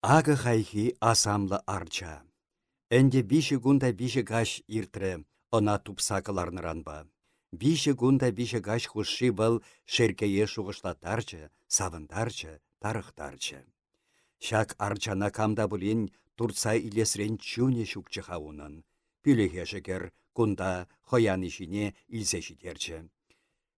Ағы хайхи асамлы арча. Әнде биші гунда биші гаш иртірі, она тупсакыларныранба. Биші гунда биші гаш хушши был шеркее шуғышлатарчы, савындарчы, тарықтарчы. Шак арчана камда бұлін турца илесрен чуне шукчы хауынын. Пүліге жігер, кунда хоян ішіне житерчі.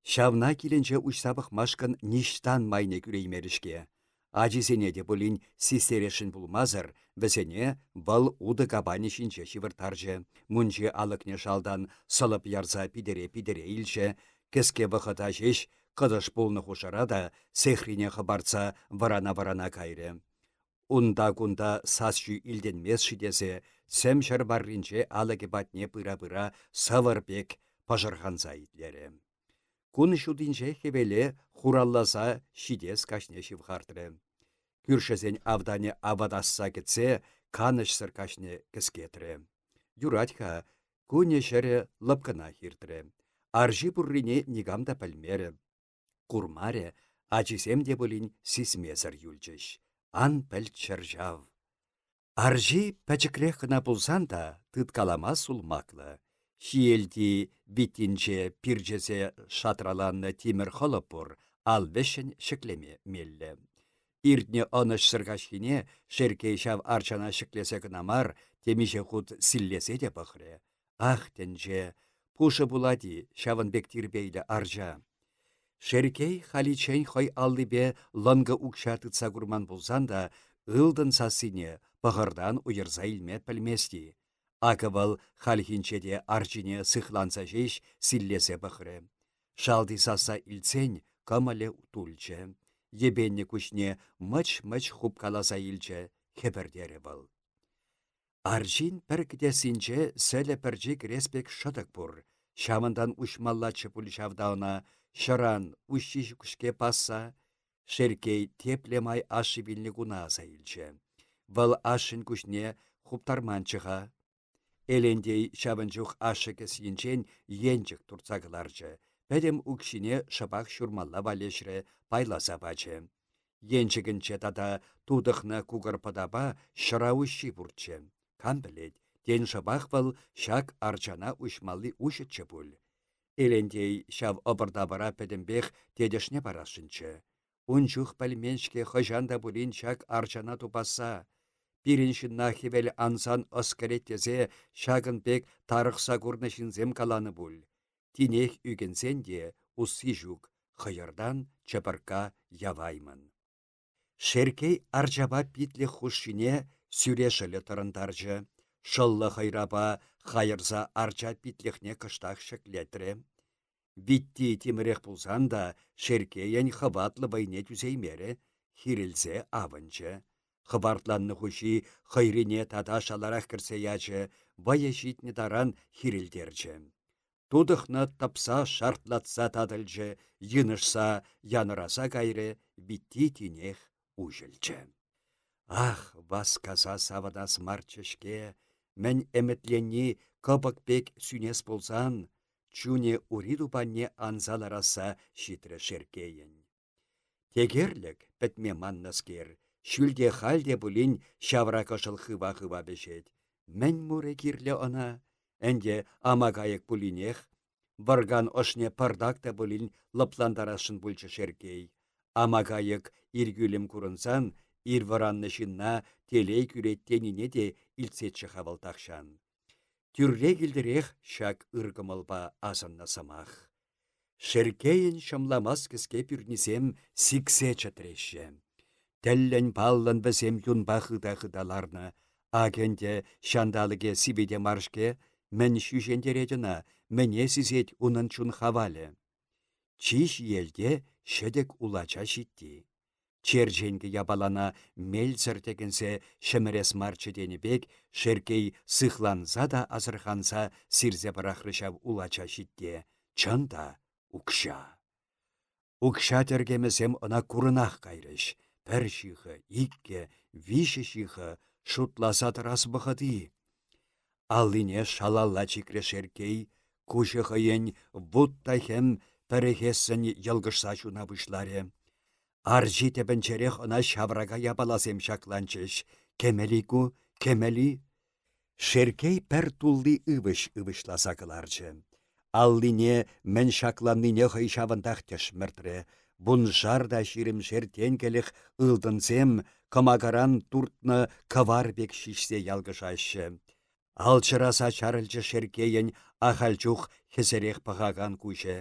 Шавна келінче ұшсабық машқын ништан майне күреймерішке. Ачисене де бұлін систерешін бұлмазыр, бізене бұл уды кабани шинче шивыртаржы, мұнче алықне шалдан сылып ярза пидере-пидере илче, кіске бұқыта жеш, қыдыш хушара да, сехрине хабарца варана-варана кайры. Унда-кунда сасчу илденмес шидесе, сәм шарбарринче алығы батне пыра-пыра савырбек пажырханза итлері. Кун шудинче хевеле хуралласа шидес кашне шивхартры. Күршесен авдане авадасса кетсе, канышсыр кашне кіскетрі. Юратха, куне шәрі лыпкына хиртрі. Аржи буррине нигамда пәлмері. Курмаре, ачисем де бұлін сисмезір юлчыш. Ан пәл чыржав. Аржи пәчіклех қына бұлсан да. Шиелді биттинче пиржесе шатраланны тимір холопур, ал вешін шіклеме меллі. Иртне оныш сыргашхине шеркей шав арчана шіклесе кынамар, темише худ силлесе де бұхре. Ах, тенже, пушы булади, шавын бектирбейлі аржа. Шеркей халичен хой бе ланга укшаты цагурман булсан да, ылдын сасыне, бұғырдан уйырза пілместі. Акывал халхинчеде арчине сыхланса жеш силлесе бұқыры. Шалди саса илцен камале утульче. Ебенне күшне мыч-мыч хуп каласа илче хебердері был. Аржин пір кдесінче сәлі піржік респек шыдық бұр. Шамындан ұшмаллачы пульшавдауна шыран ұшшиш күшке пасса, шеркей теплемай ашы білні гуна илче. Вал ашын күшне Элендей шабынчух ашыкес енчен енчік турцагыларчы. Пәдем укшине шабақ шурмалла валешрі пайласа бачы. Енчігінче тада тудықны кугыр падаба шырауышши бұртчы. Кам білет, ден шабақ был шак арчана ушмалли ушытчы бұл. Элендей шав обырдабара пәдембех тедешне барашынчы. Унчух пәлменшке хыжанда бұлін шак арчана тупаса, Пириншін нахивел ансан оскареттезе шагын пек тарықса зем каланы бұл. Тинех үгенсен де усы жүк, хыйырдан чапырка яваймын. Шеркей аржаба питле хушшине сүрешілі тұрындаржы. Шыллы хайраба хайырза арча питлехне кыштақ шеклетірі. Витти тимірек бұлсан да шеркейен хабатлы байне түзеймері, хирілзе авынчы. Хыбартланны хуши хайрине тата шаларах кірсе ячы, вая житне таран хирилдерчі. Тудықны тапса шартлатса тадылчы, йынышса яныраса кайры, битти тинех ужылчы. Ах, вас каза савадас марчышке, мән әмітленні кыбык пек сүнес болсан, чуне уриду банне анзалараса шитрі шеркейін. Тегерлік бітме маннаскер, Шүлде халде бұлін шавра кышыл хыва-хыва бешет. Мән мұре кирлі она, әнде амагайық бұлінех, варган ошне пардакта бұлін лыпландарашын бұлчы шеркей. Амагайық иргүлім курынсан, ирваранны шынна телей күреттенине де илтсетші хавалтақшан. Түрре келдірех шак ыргымылба азынна самах. Шеркейін шамламас кіске пүрнесем чатреші. Тәллән паллан бізем юн бақыда қыдаларны. Агенде шандалыге сибеде маршке, мен шүжендередіна, мене сізет унын чун хавалі. Чиш елде шедек улача шитті. Черженгі ябалана мельцір тегінсе шымірес марчы бек, шеркей сыхланса да азырханса сирзе барахрышав улача шитте. Чында укша. Укша тергемесем она курынах кайрыш пір шиғы, икке, виші шиғы, шутласа тұрас бұқыды. Аллине шалалла чикре шеркей, кушы хыйын вутта хем пәрехессін елгышса чуна бұшларе. Аржи тепенчерех ына шаврага ябаласем шакланчыш. Кемели ку, кемели. Шеркей пәр тулли ывыш ывышласа кыларчы. Аллине мен шакланнине хый шавындах тешміртірі. Бун жарда ширим шертен келіх ылдынсем, камагаран туртны каварбек шишсе ялгышашы. Алчыраса чарылчы шеркейін ахальчух хесерех пағаган күйші.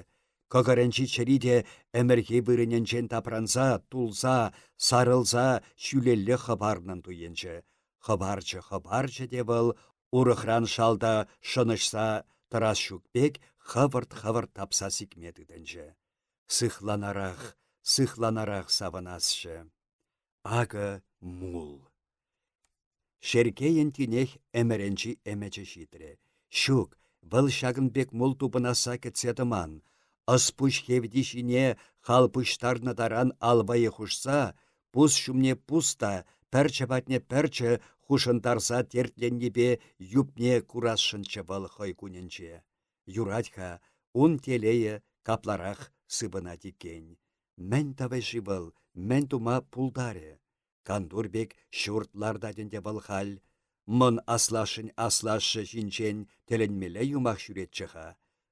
Көгірінчі чыриде әмірге біріненчен тапранса, тулса, сарылса, шүлелі хабарнын туйынчы. Хабарчы, хабарчы девыл, урықран шалда шынышса, тарас шукбек хывырт-хывырт тапса. Сыхланарах, сыхланарах савынасшы. Ағы мул. Шеркейін тінех әміренчі әмәчі шитірі. Шук, бұл шагынбек мул тупынаса кетседіман. Ыспуш хевдишіне халпыштарны даран албайы хушса, пус шумне пуста, пәрчі батне пәрчі хушынтарса тертленнебе юпне курасшынчы бұл хой күнінче. Юратха, ун телее капларах сыбына дикен. Мән тавай жывыл, мән тума пулдаре. Кандурбек шуртларда денде бұл хал. Мын аслашын аслашы жинчен теленмеле юмах шүретчіға.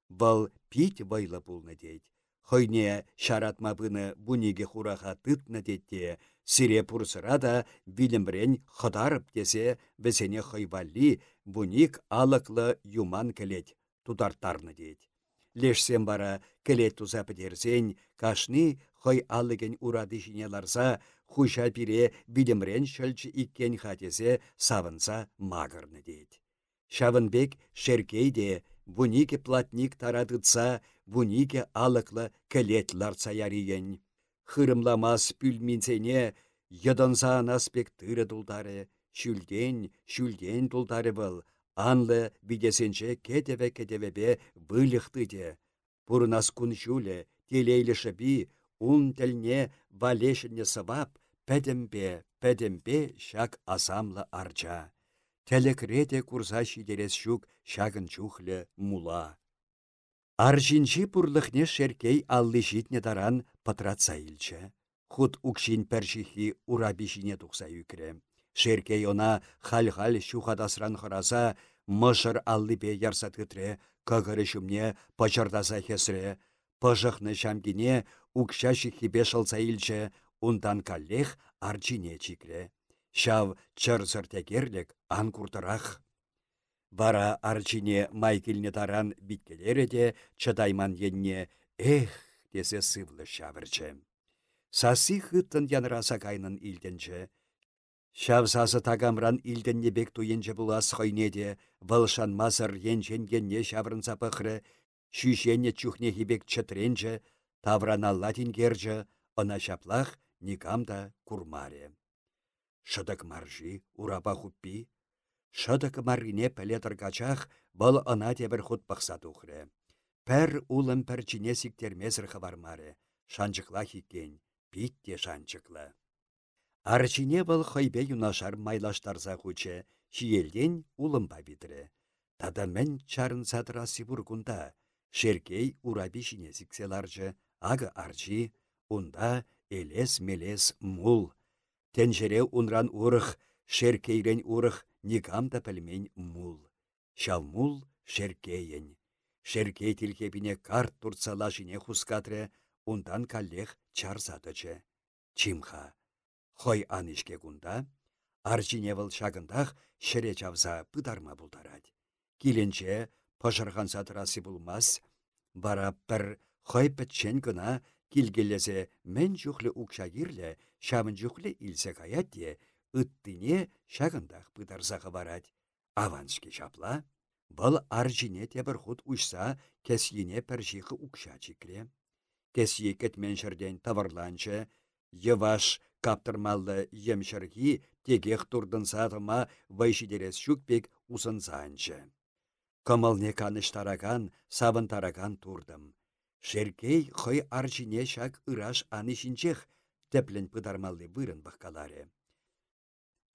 Бұл пит вайлы пулны дейд. Хойне шаратма бұны бұниге хураға тытны дейдте, сире пұрсыра да билімбрен хыдарып десе, бізене хойвалли бұник алықлы юман келет, тудартарны дейд. Лешсен бара келет туза підерсен, кашны хой алыген урады жіне ларса, хуша пире билімрен шөлчі иккен хатесе савынса мағырны дейд. Шавынбек шеркейде Бунике платник тарадыца, бунике алықлы кілет ларца яриен. Хырымламас пүлминсене, йыдынса аспек тыры дулдары, шүлден, шүлден дулдары был, анлы бидесенче кетеве-кетевебе вылықты де. Бұрынас күн шүлі, телейлі шыби, ун тілне валешіне сывап, пәдімбе, пәдімбе шак асамлы арча. Тәлікрете курса шидерес шук шагын чухлі мула. Аржинчи пурлыхне шеркей аллы житне таран патратса илчі. Худ укшин пәршихи урабишине тухса юкре. Шеркей она хал-хал шухадасран хыраса, мышыр аллы бе ярсат гытре, кагыры шумне пачардаса хесре. Пыжықны шамкине укша шихипе шылса илчі, ундан каллех арчине чикре. Шав чырсыр текерлік ан куртырах. Вара арчине майкелне таран биткелері де чыдайман енне «Эх!» десе сывлы шавырчы. Сасы хыттын янраса кайнын илденче. Шав сасы тагамран илденне бек туенче булас хойнеде, вылшан мазыр енченгенне шаврынса пықры, шүшенне чухне хибек чытренче, таврана латин герче, ына шаплах никамда курмаре. Шыдык маржи, ураба хуппи, Шыдық марине пәлетір качах бұл ына тебір худ пақса тухры. Пәр улым пәрчіне сіктермезір хабармары. Шанчықла хиккен, шанчықлы. Арчине бұл хойбе юнашар майлаштарса хучы, шиелден улымба бітірі. Тада мен чарын сатыра сибургунда, шеркей ураби шине сікселаржы, ағы арчи, унда елес-мелес мул. Тенжере унран урых, шеркейрен урых, никам та пәлмен мул. Шал мул шеркейін. Шеркей тілкепіне карт турцала жіне хускатры, ундан каллех чарсатычы. Чимха. Хой анышке кунда, аржине выл шагындах шере чавза пыдарма бұлдарад. Киленче пăшырхан сатырасы булмас, бара пір хой пӹтчен гына килгеллесе мен жүхлі укша кирлі, шамын жүхлі илсе каятте, ыттыне шагындах пытарсағы барать. Аваншке шапла, бұл аржине тебір худ ұшса, кәсине пәржиқы ұқша чикре. Кәсие кетмен шырден таварланчы, еваш каптырмалды емшіргі тегех турдын сатыма вайшидерес шүкпек усынсанчы. Кымылне каныш тараган, сабын тараган турдым. Шеркей хой аржине шак ыраш анышинчех, тәплін пыдармалды вырын баққаларе.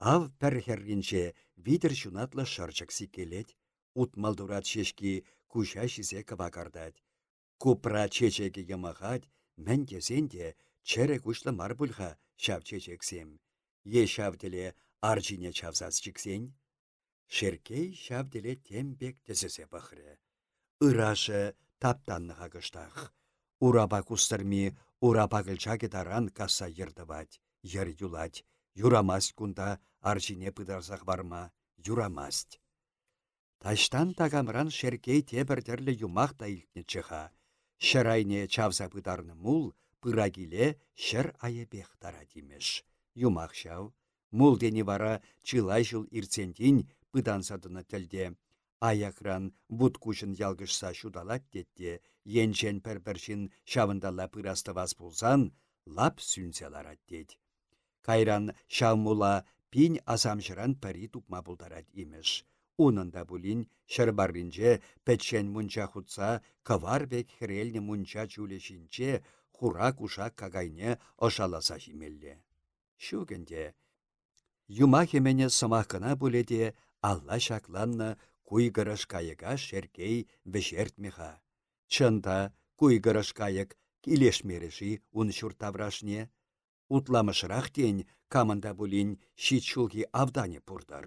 Ав пәрхерринче витер шунатлы шарчак сикелет, утмалдурат шешки куша шизе кавакардать. Купра чечеге ямахать, мән тесенде кушлы мар бұлға шавче жексем. Е шавделе аржине чавзас жіксен. Шеркей шавделе тембек тезесе бахры. Ырашы таптанныға кыштақ. Ураба кустырми ураба кылчаке таран касса ердывать, ер юлать. Юрамасть кунда аржине пыдарсақ барма, юрамасть. Таштан тагамран шеркей тебірдерлі юмақ та илтне чыха. Шырайне чавза пыдарны мул, пырагиле шыр айыбех тара димеш. Юмақ шау, мул дені вара чылай жыл ирцендин пыдансадыны тілде. Аякран бұд күшін ялгышса шудалат детте, енчен пір-біршін шавындала пырастывас болсан, лап сүнселарат дед. Кайран шавмула пин асамшыран пәрі тупма бұлдарат имеш. Унында бұлін шырбарринче пәтшен мұнча хутса каварбек хрелні мұнча чулешінче хура куша кагайне ошаласа жимелле. Шугенде, юма хемене самахкана бұледе алла шакланны куйгырыш кайыға шеркей вешертмеха. Чында куйгырыш кайык килешмереші ун шуртаврашне. Утламышырақ ден камында бұлін шитшулги авдане пурдар.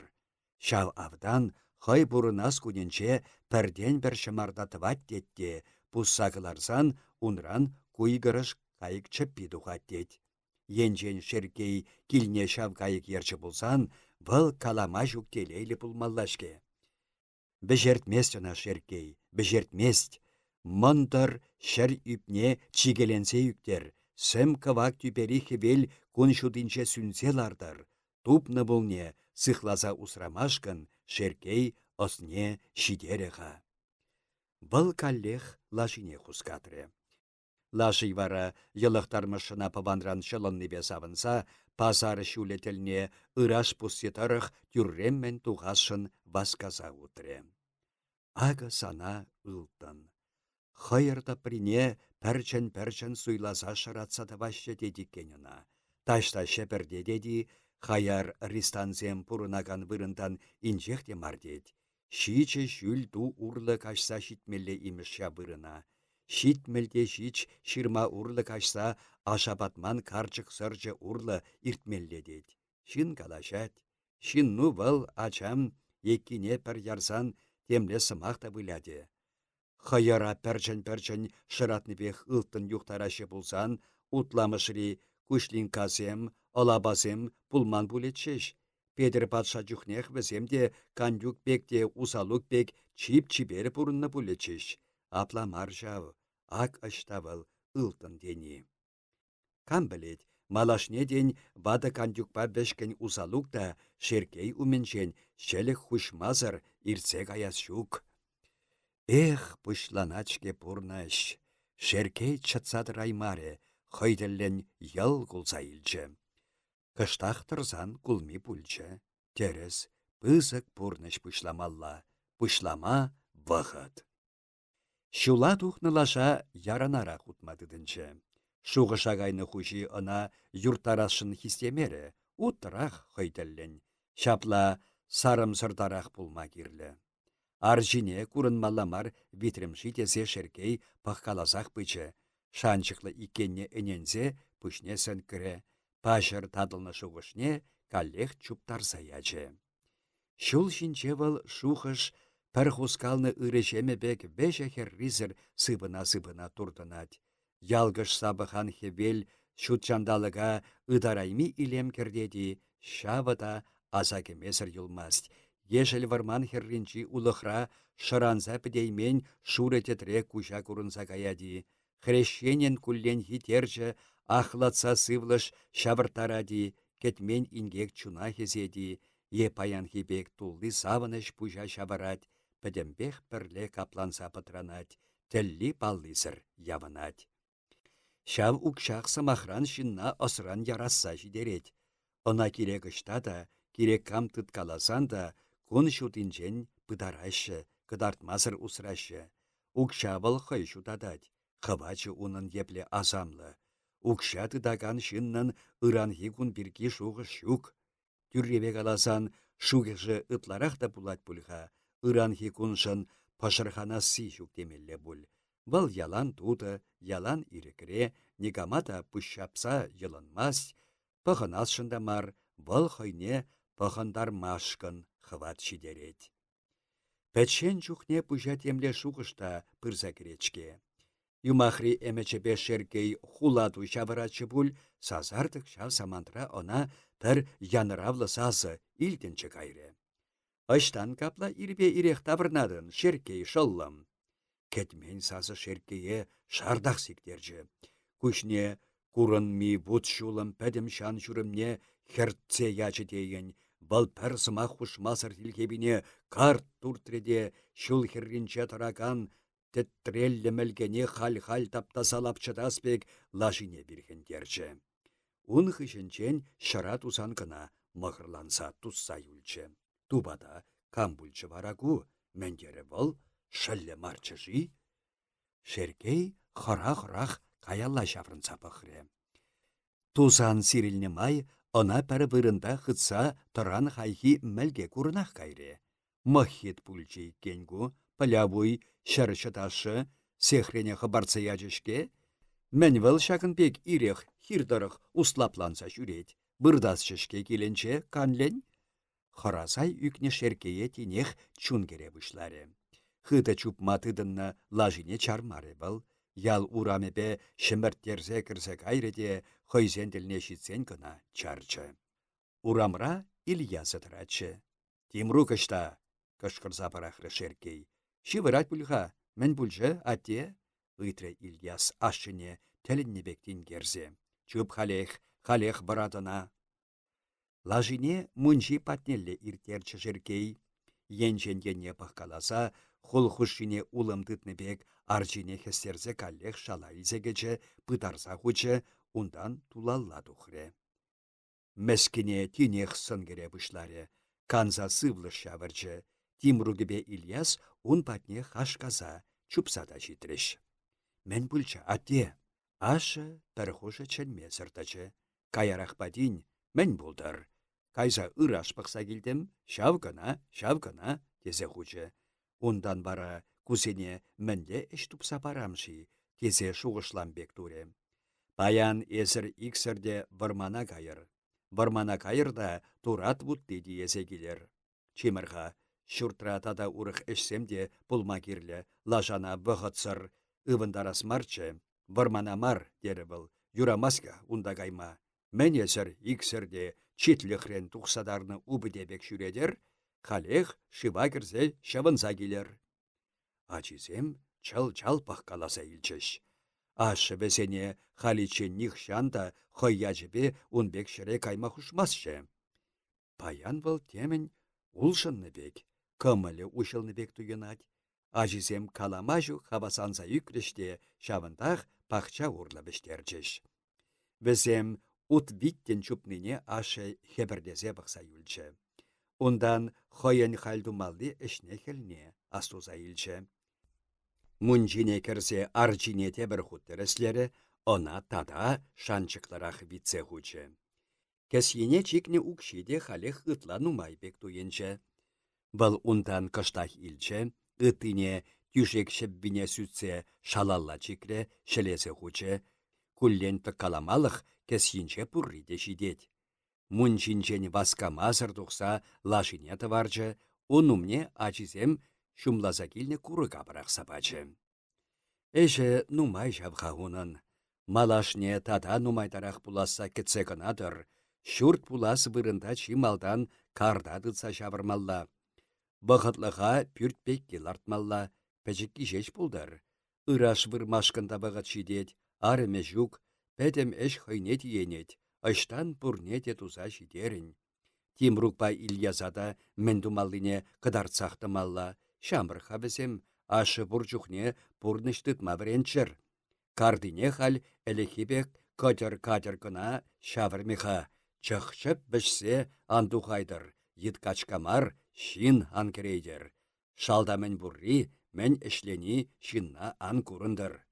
Шав авдан хай бурынас күненче пәрден бір шымардатыват детте, пуссағыларсан унран куйгырыш кайык чыппи духат дет. Енжен шеркей килне шав кайык ерчі болсан, бұл калама жүктелейлі пулмаллашке. Бежертмест жана шеркей, бежертмест. Мындыр шер үпне чигеленсе юктер, сім кывак тюпері хевел күн шудинче сүнсе лардар. Тупны бұлне, сыхласа усрамашкан шеркей осне шидереха. Бұл каллех лашине. Лаши вара йылықтармышына паванран шылынны бесавынса, пазары шулетелне ыраш пустетарых тюрреммен туғашын васказа утре. Ага сана ылтын. Хайырда прине пәрчен-пәрчен суйласа шыратса тавашы дедиккеніна. Ташта шеперде деді Хаяр ристанзем пурынаган вырындан инжехте мардет. Шиче жүл ду урлы кашса шитмелле имешша вырына. Шитмелде шич ширма урлы кашса ашабатман карчык сырчы урлы иртмелле Шин калашат. Шин ну вăл ачам еккине пір ярсан темле сымақта выляде. Хаяра пәрчін-пәрчін шыратныбех ылтын юқтарашы болсан, утламышри күшлин казем, Алабасем пулман пулетшеш. Петр патша жүхнех віземде кандюк бекте усалук бек чип чибері пурынны пулетшеш. Апла маржав, ак аштавыл, ылтын дени. Кам білет, малашне ден вада кандюкпа бешкен усалук да шеркей уменчен шелік хушмазыр ирце каяс шук. Эх, пушланачке пурнаш, шеркей чатсады раймаре, хойделлен ял кулса илчі. Кыштах тұрзан кулми пульчче. Терес, пызык пурныш пышламалла. Пышлама вăхăт. Шула тухнылаша яранара хутмадыдынче. Шуғыша гайны хуши ына юртарашын хистемере, уттырах хăйтеллен. Шапла сарым кирлі. Аржине курынмалламар витремши тесе шеркей пахкаласах пычы. Шанчықлы иккенне энензе пүшнесін кіре. Пашыр тадылны шуғышне каллех чуптарса яче. Шул шинче вăл шухыш пір хускалны ырышеме бек веше херризер сыбына-сыбына туртынать. Ялгыш сабыхан хевел шутчандалыға ыдарайми илем кердеди, шавыда азакемесір юлмаст. Ешел варман херринчи улыхра шыранса підеймен шурететре куча курынса каяди. Хрещенен куллен хитерчі Ахлатса сывлыш шавыртаради, кетмен ингек чуна хезеди, е паян хибек савыныш пужа шаварать, пӹдембех пӹрле капланса пытранать, тӹлли паллисыр явынать. Шав укшах самахран шинна осран ярасса жидерет. Она кирек ышта да, кирек кам тыткаласан да, кун шутинчен пыдарашы, кыдартмасыр усрашы. Укшавыл хый шутадать, хывачы унын епле азамлы. Укшаты даган шыннан ыранхи кун бірге шуғы шук. Түрребе каласан шугыжы ытларақ да булать пульха. Ыранхи куншын пашырхана си шук демелле бұл. Вăл ялан туты, ялан ирекре, никамата пұшшапса йылынмас, пăхынасшында мар, вăл хăйне машкын хыват шидерет. Пәтшен чухне пұжа темле шуғышта пырза керечке. Юмахри әмәчепе шеркей хуладу шавырачы бүл, сазардық шав самантра она тір яныравлы сазы илтенчі кайры. Аштан капла ирбе ирех табырнадын шеркей шыллым. Кетмен сазы шеркее шардақ сиктерчі. Күшне курын ми бұт шулым пәдім шан жүрімне хертце ячы дейін, Бұл пәр сымақ хұшмасыр тілгебіне карт туртреде шул херринче таракан теттреллі мәлгене хал-хал таптасалап чыдаспек лажине бірген дерчі. Ун хышынчен шыра тусан кына мығырланса тусса юлчы. Тубада камбульчы варагу мәндері бұл шылле марчыжи. Шеркей хырақ-хырақ каялла шаврынса пықре. Тузан сирилне май Она пәрі вырында хытса тұран хайхи мәлге курнах кайре. Махит пульчи кенгу, палявуй, ташы, сехрене хабарца ячышке. Мән вәл шакын пек ирех, хирдарых услапланса жүрет. Бұрдас шешке келенче канлен. Харасай үкне шеркее тінех чун кере бұшлары. Хыта чуп матыдынна лажине чармары был. Ял урамепе шымірттерзе кірсе кайреде хойзен тілне шитсен кына чарчы. Урамра Илья. Тимру кышта, кышкырса парахры шеркей. Шивырат пульха, мен пульжы, атте? Ыйтры Ильяс ашчыне тәлінне бектін керзе. Чүп халех, халех баратына. Лажине мунжи патнелле иртерчі шеркей. Енчен-ене пахкаласа, хул хушине улым бек аржине хестерзе каллех шала илзегече, пытарса хучы, ундан тулалла тухре. Мәскіне тинех сынгере бұшларе, канза сывлы шавырчы, Тимругебе Ильяс ун патне хашказа, чупсада житреш. Мен бүлчі атте, ашы тархушы чәнме сыртачы. Каярах падин, мен бұлдар. Кайза ыраш пықса келдім, шавгана, шавгана, тезе хучы. Ундан бара кузене мінде іш тупса барамши, тезе шуғышлам бек туре. Паян эсір иксірде вармана кайыр. Вармана кайырда турат бұтты есе келер. Чемірға, шүртратада урық әшсемде пулма кирлі, лажана бұғытсыр, ывындарас марчы, вармана мар, дері бұл, юрамаска унда кайма. Мен есір иксірде читліхрен тұқсадарны убыдебек жүредер, шыва кірзе шавынса келер. Ачизем чал-чал паққаласа илчіш. Ашы бәсене халиче нихшанда хойяжбе унбек шыре кайма хушмасшы. Паян был темен улшынны бек, кымылы ушылны бек туйынать. Ажизем каламажу хавасанса юкреште шавындах пахча урла бештерчеш. Візем ут виттен чупныне ашы хебірдезе бақса юлчы. Ундан хойен халдумалды ішне хелне астуза илчі. Мунжине керсе аржине бір хуттереслері, она тада шанчыкларах витсе хучы. Кәсине чикне укшиде халех ытла нумайбек туенче. Бұл унтан кыштах илче, ытыне тюшек шеббине сүтсе шалалла чикре шелесе хуче, куллен каламалық кәсинче пурриде шидет. Мунчинчен васкамазыр тухса лашине таварчы, унумне ачизем шумласа килнне куры капырах сапачы. Нумай хунын. Малашне тата нумайтарах пуласа кетсе кынадыр. Шурт пулас вырында чималдан кардадыца шавырмалла. Бұғытлыға пүртпекке лартмалла, пәжіккі жеш пулдар. Ираш вырмашкында бағат арыме жук, пәдем әш хойнет енет, аштан пурнете туза шидерін. Тимрукпа Ильязада мендумаллине кыдарцақтымалла, Шамыр хабесем ашы бурчухне пурныштытма вренчер. Кардине хал әлехибек катер-катер кына шавырмиха. Чықшып бішсе андухайдыр. Yitkachkamar шин анкерейдер. Шалда мен бурри, мен ішлені шинна ан курындыр.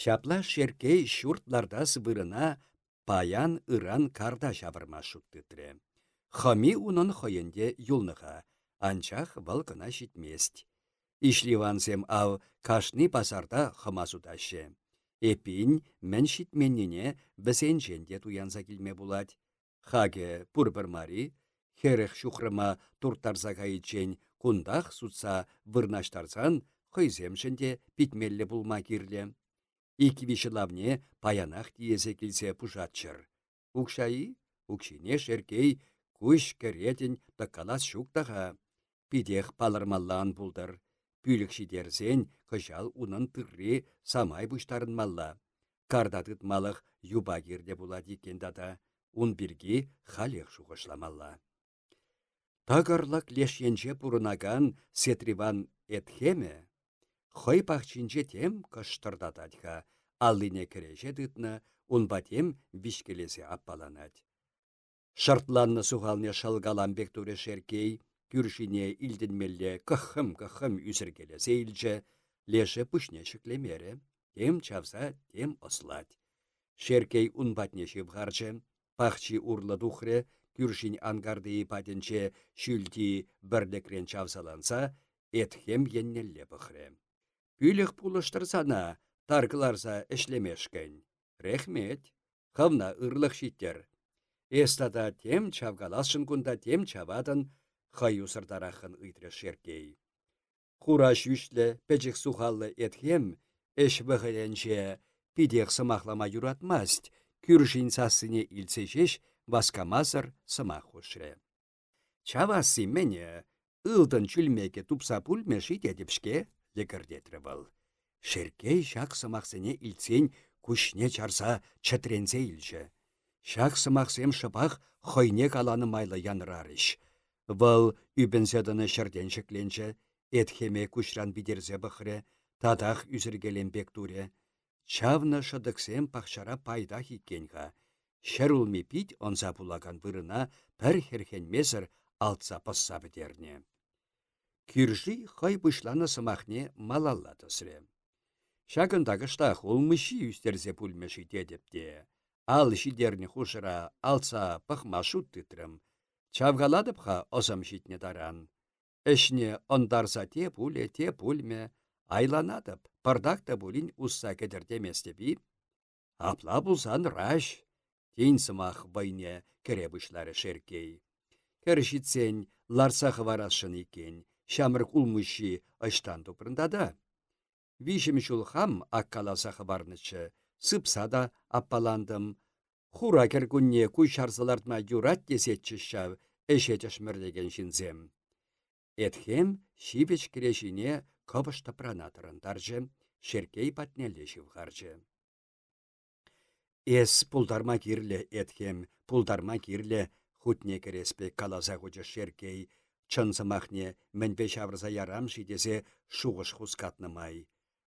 Шапла шеркей шуртларда сыбырына паян ыран карда шавырма шуттытре. Хами унын хойенде юлныға, анчах вăл кына çитмест. Ишливансем ав кашни пасарда хымасудашы. Эпин мен шитменнине бізен женде туянса келме булать. Хаге пурбір мари, херех шухрыма туртарса кайычен кундах сутса вырнаштарсан, хыйземшінде питмелле булма кирле. Ики вишылавне паянах тиесе келсе пушатчыр. Укшайы, укшине шеркей, куш керетін тақалас шуктаға. Пидех палырмаллан булдыр. Пүлік шидерсен, кышал унын тырри самай малла. Кардатыт малық юба кирде булады екен дада. Ун бірге халех шуғышламалла. Тагарлак лешенче пурынаган сетриван этхеме, хой пахчинче тем кыштырдатадьха, аллине кереше дытны, ун батем вишкелесе аппаланать. Шартланны сухалне шалгаламбек туре шеркей, күршине илденмелле кыхым-кыхым үсіргеле сейілчі, леше пүшне шіклемере, тем чавса, тем ослать. Шеркей унбатне шивғарчы, пахчи урлы духре, күршин ангарды патенче шүлти бірдекрен чавсаланса, этхем еннелле бұхре. Пүлік пулыштырсана, таргыларса ішлемешкен. Рехмет, хавна ырлық шиттер. Эстада тем чавгалашын кунда тем чавадын, хаюсырдарахын ыйтры шеркей. Хура шүшлі, пәчік сухаллы етхем, эш вғыленче пидех сымақлама юратмаст, күршін сасыне илсешеш васкамазыр сымақ хушре. Чавасы мене, ылдын чүлмеке тупса пульме лекірдетрі был. Шеркей шак сымақсыне илсен күшне чарса чатрензе илчі. Шак сымақсем шыпақ хойне каланы майлы янрарыш. Вăл үбенседіні шырден шекленче, этхеме күшран бидерзе бұхре, тадах үзіргеленбек туре. Чавны шыдықсем пахшара пайда хиккенға. Шәрулми пит онса булаган вырына пір херхенмезір алтса пасса бідерне. Киржи хай бұшланы сымахне малалла тысре. Шагындағы штах олмыши үстерзе пульмеші дедіпте. Ал шидерні хушыра алса пахмашут тытрым, Чавгаладыпха осам шитне таран. Эшне ондарса те пуле, те пульме, айланадып, пардакта булин усса кедірдеместе Апла булсан раш, тейін сымақ байне керебішлары шеркей. Кәршітсен ларса хварашын екен, шамырк улмыши аштан тупрындада. Вишім хам аккаласа хабарнычы, сыпсада аппаландым, Хура күнне куй шарсылартма юрат десетчі шав, әшетіш мүрлеген жінзем. Этхем шипеч кірешіне көбішті пранатырын таржы, шеркей шывғаржы. Эс пулдарма кирлі этхем, пулдарма кирлі хутне кереспе калаза хучы шеркей, чынсымахне мінбе шаврза ярам шидесе шуғыш хускатнымай.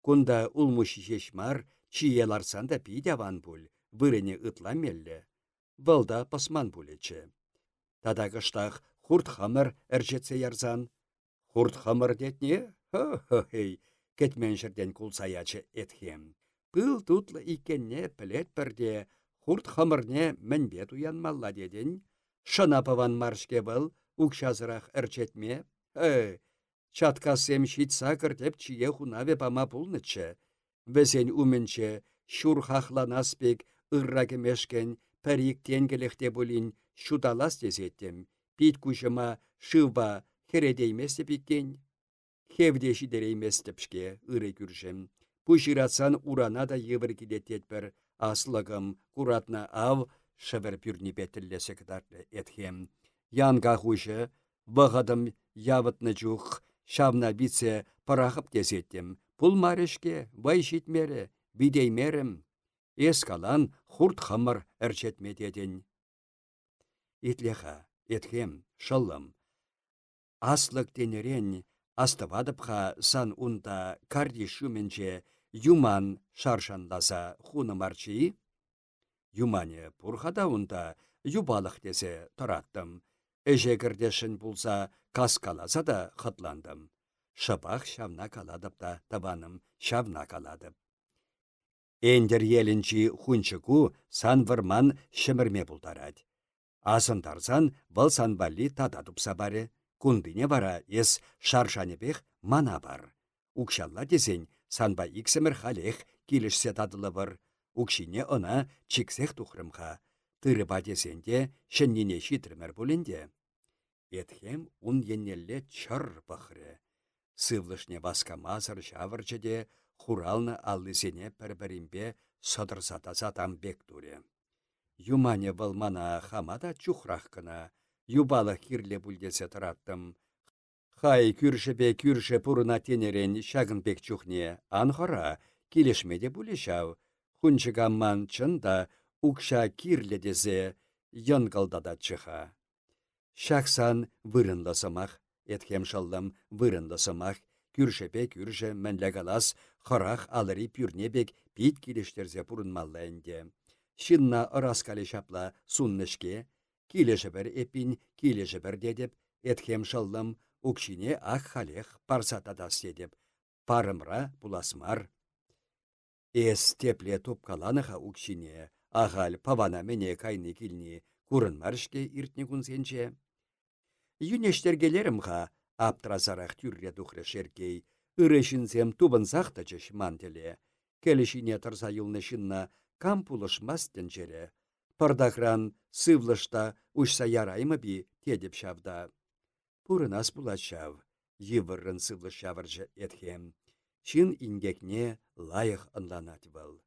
Кунда улмуши шешмар, чиеларсан да пидяван пуль, вырыне ытла мелле. Вăлда пасман пулечче. Тада кыштах хурт хамыр әржетсе ярзан. Хурт хамыр детне? Хо-хо-хей, кетменшірден кулсаячы этхем. Пыл тутлы икенне пілет бірде, хурт хамырне мінбет уянмалла деден. Шынапыван маршке был, укшазырақ әрчетме. Э, чаткасем шитса деп чие хунаве пама пулнычы. Візен уменче, шур хахланаспек ырраке мешкен пәрик тенгелехте булин шудалас десеттем. Пит кушыма шыва хередейместе пиккен. Хевде шидерейместепшке ыры күршім. Пуширатсан урана да евір бір аслығым куратна ав шывыр пүрні бетіллесі кыдарлы этхем. Янға хушы, вғадым явытны жух, шавна битсе парахып десеттім. Пул марешке, вай шитмері, бидеймерім. Эскалан хурт хамыр әрчетметеден. Итлеха, етхем, шылым. Аслык тенерен астывадыпха сан унта карди шуменче юман шаршанласа хунымарчи. Юмане пурхада унта юбалық десе тұраттым. Эже кірдешін пулса каскаласа да хытландым. Шыпақ шавна каладып та табаным шавна каладып. Эндер елінчі хунчыку сан вырман шымірме бұлдарад. Асын тарсан сан бали тата тупса бары. Кундыне бара ес шаршанепех мана бар. Укшалла десен, санба иксемір халех килішсе тадылы Укшине она чиксех тухрымха. Тырыба десенде, шыннене шитрімір бұлінде. Этхем ун еннелле чыр пахры. Сывлышне васка мазыр жавырчыде, хуралны аллысене пір-бірімбе содырсата затам бек туре. Юмане вăлмана хамада чухрах кына, юбалы кирле тұраттым. Хай күршепе күрше пурына тенерен шагын бек чухне, анхора, келешмеде бүлешау. Хунчыгамман чында укша кирледезе, йынгылдада чыха. Шақсан вырынласымақ, етхем шаллам вырынласымақ, күршепе күрше мәнләгалас, хырах алыри пюрнебек пит килештерзе пурынмалла әнде. Шинна ыраскалі шапла суннышке, килеше бір эпин, килеше бір дедеп, етхем шаллам укшине ақ халех парсатадас дедеп. Парымра буласмар. Эс тепле топкаланыха укшине, ағал павана мене кайны килни, курынмарышке иртне күнсенче. Юнештергелерімға аптразарақ тюрре духры шеркей, ырышынсем тубын сақтачыш мантеле. Келешине тұрса юлны шынна кам пулышмастен жере. Пардахран сывлышта ушса яраймы би тедеп шавда. Пурынас булачав, йывыррын сывлыш шавыржы этхем. Чин ингекне лайық ынланат был.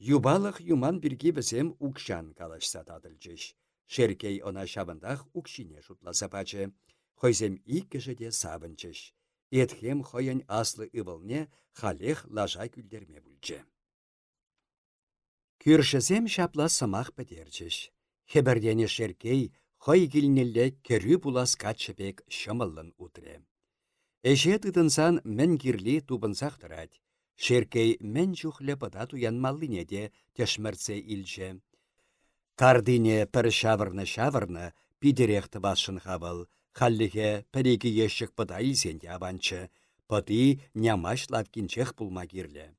Юбалық юман бірге бізем укшан калашса тадылчыш. Шеркей она шабындах укшине шутласа пачы. Хойзем иккіжі де сабынчыш. Этхем хойын аслы ывылне халех лажа күлдерме бүлчі. Күршізем шапла сымақ бідерчіш. Хебердені шеркей хой килнелле керű пулас каччепек шымыллын утре. Эше тытынсан мен кирли тубынсақ тұрад. Шеркей мен чухле пыта туянмаллине де тешмірце илче. Кардине пір шавырны-шавырны пидерехті басшын хавыл, халлихе пірекі ешік пыда изенде аванчы, пыты нямаш лавкинчех пулма кирлі.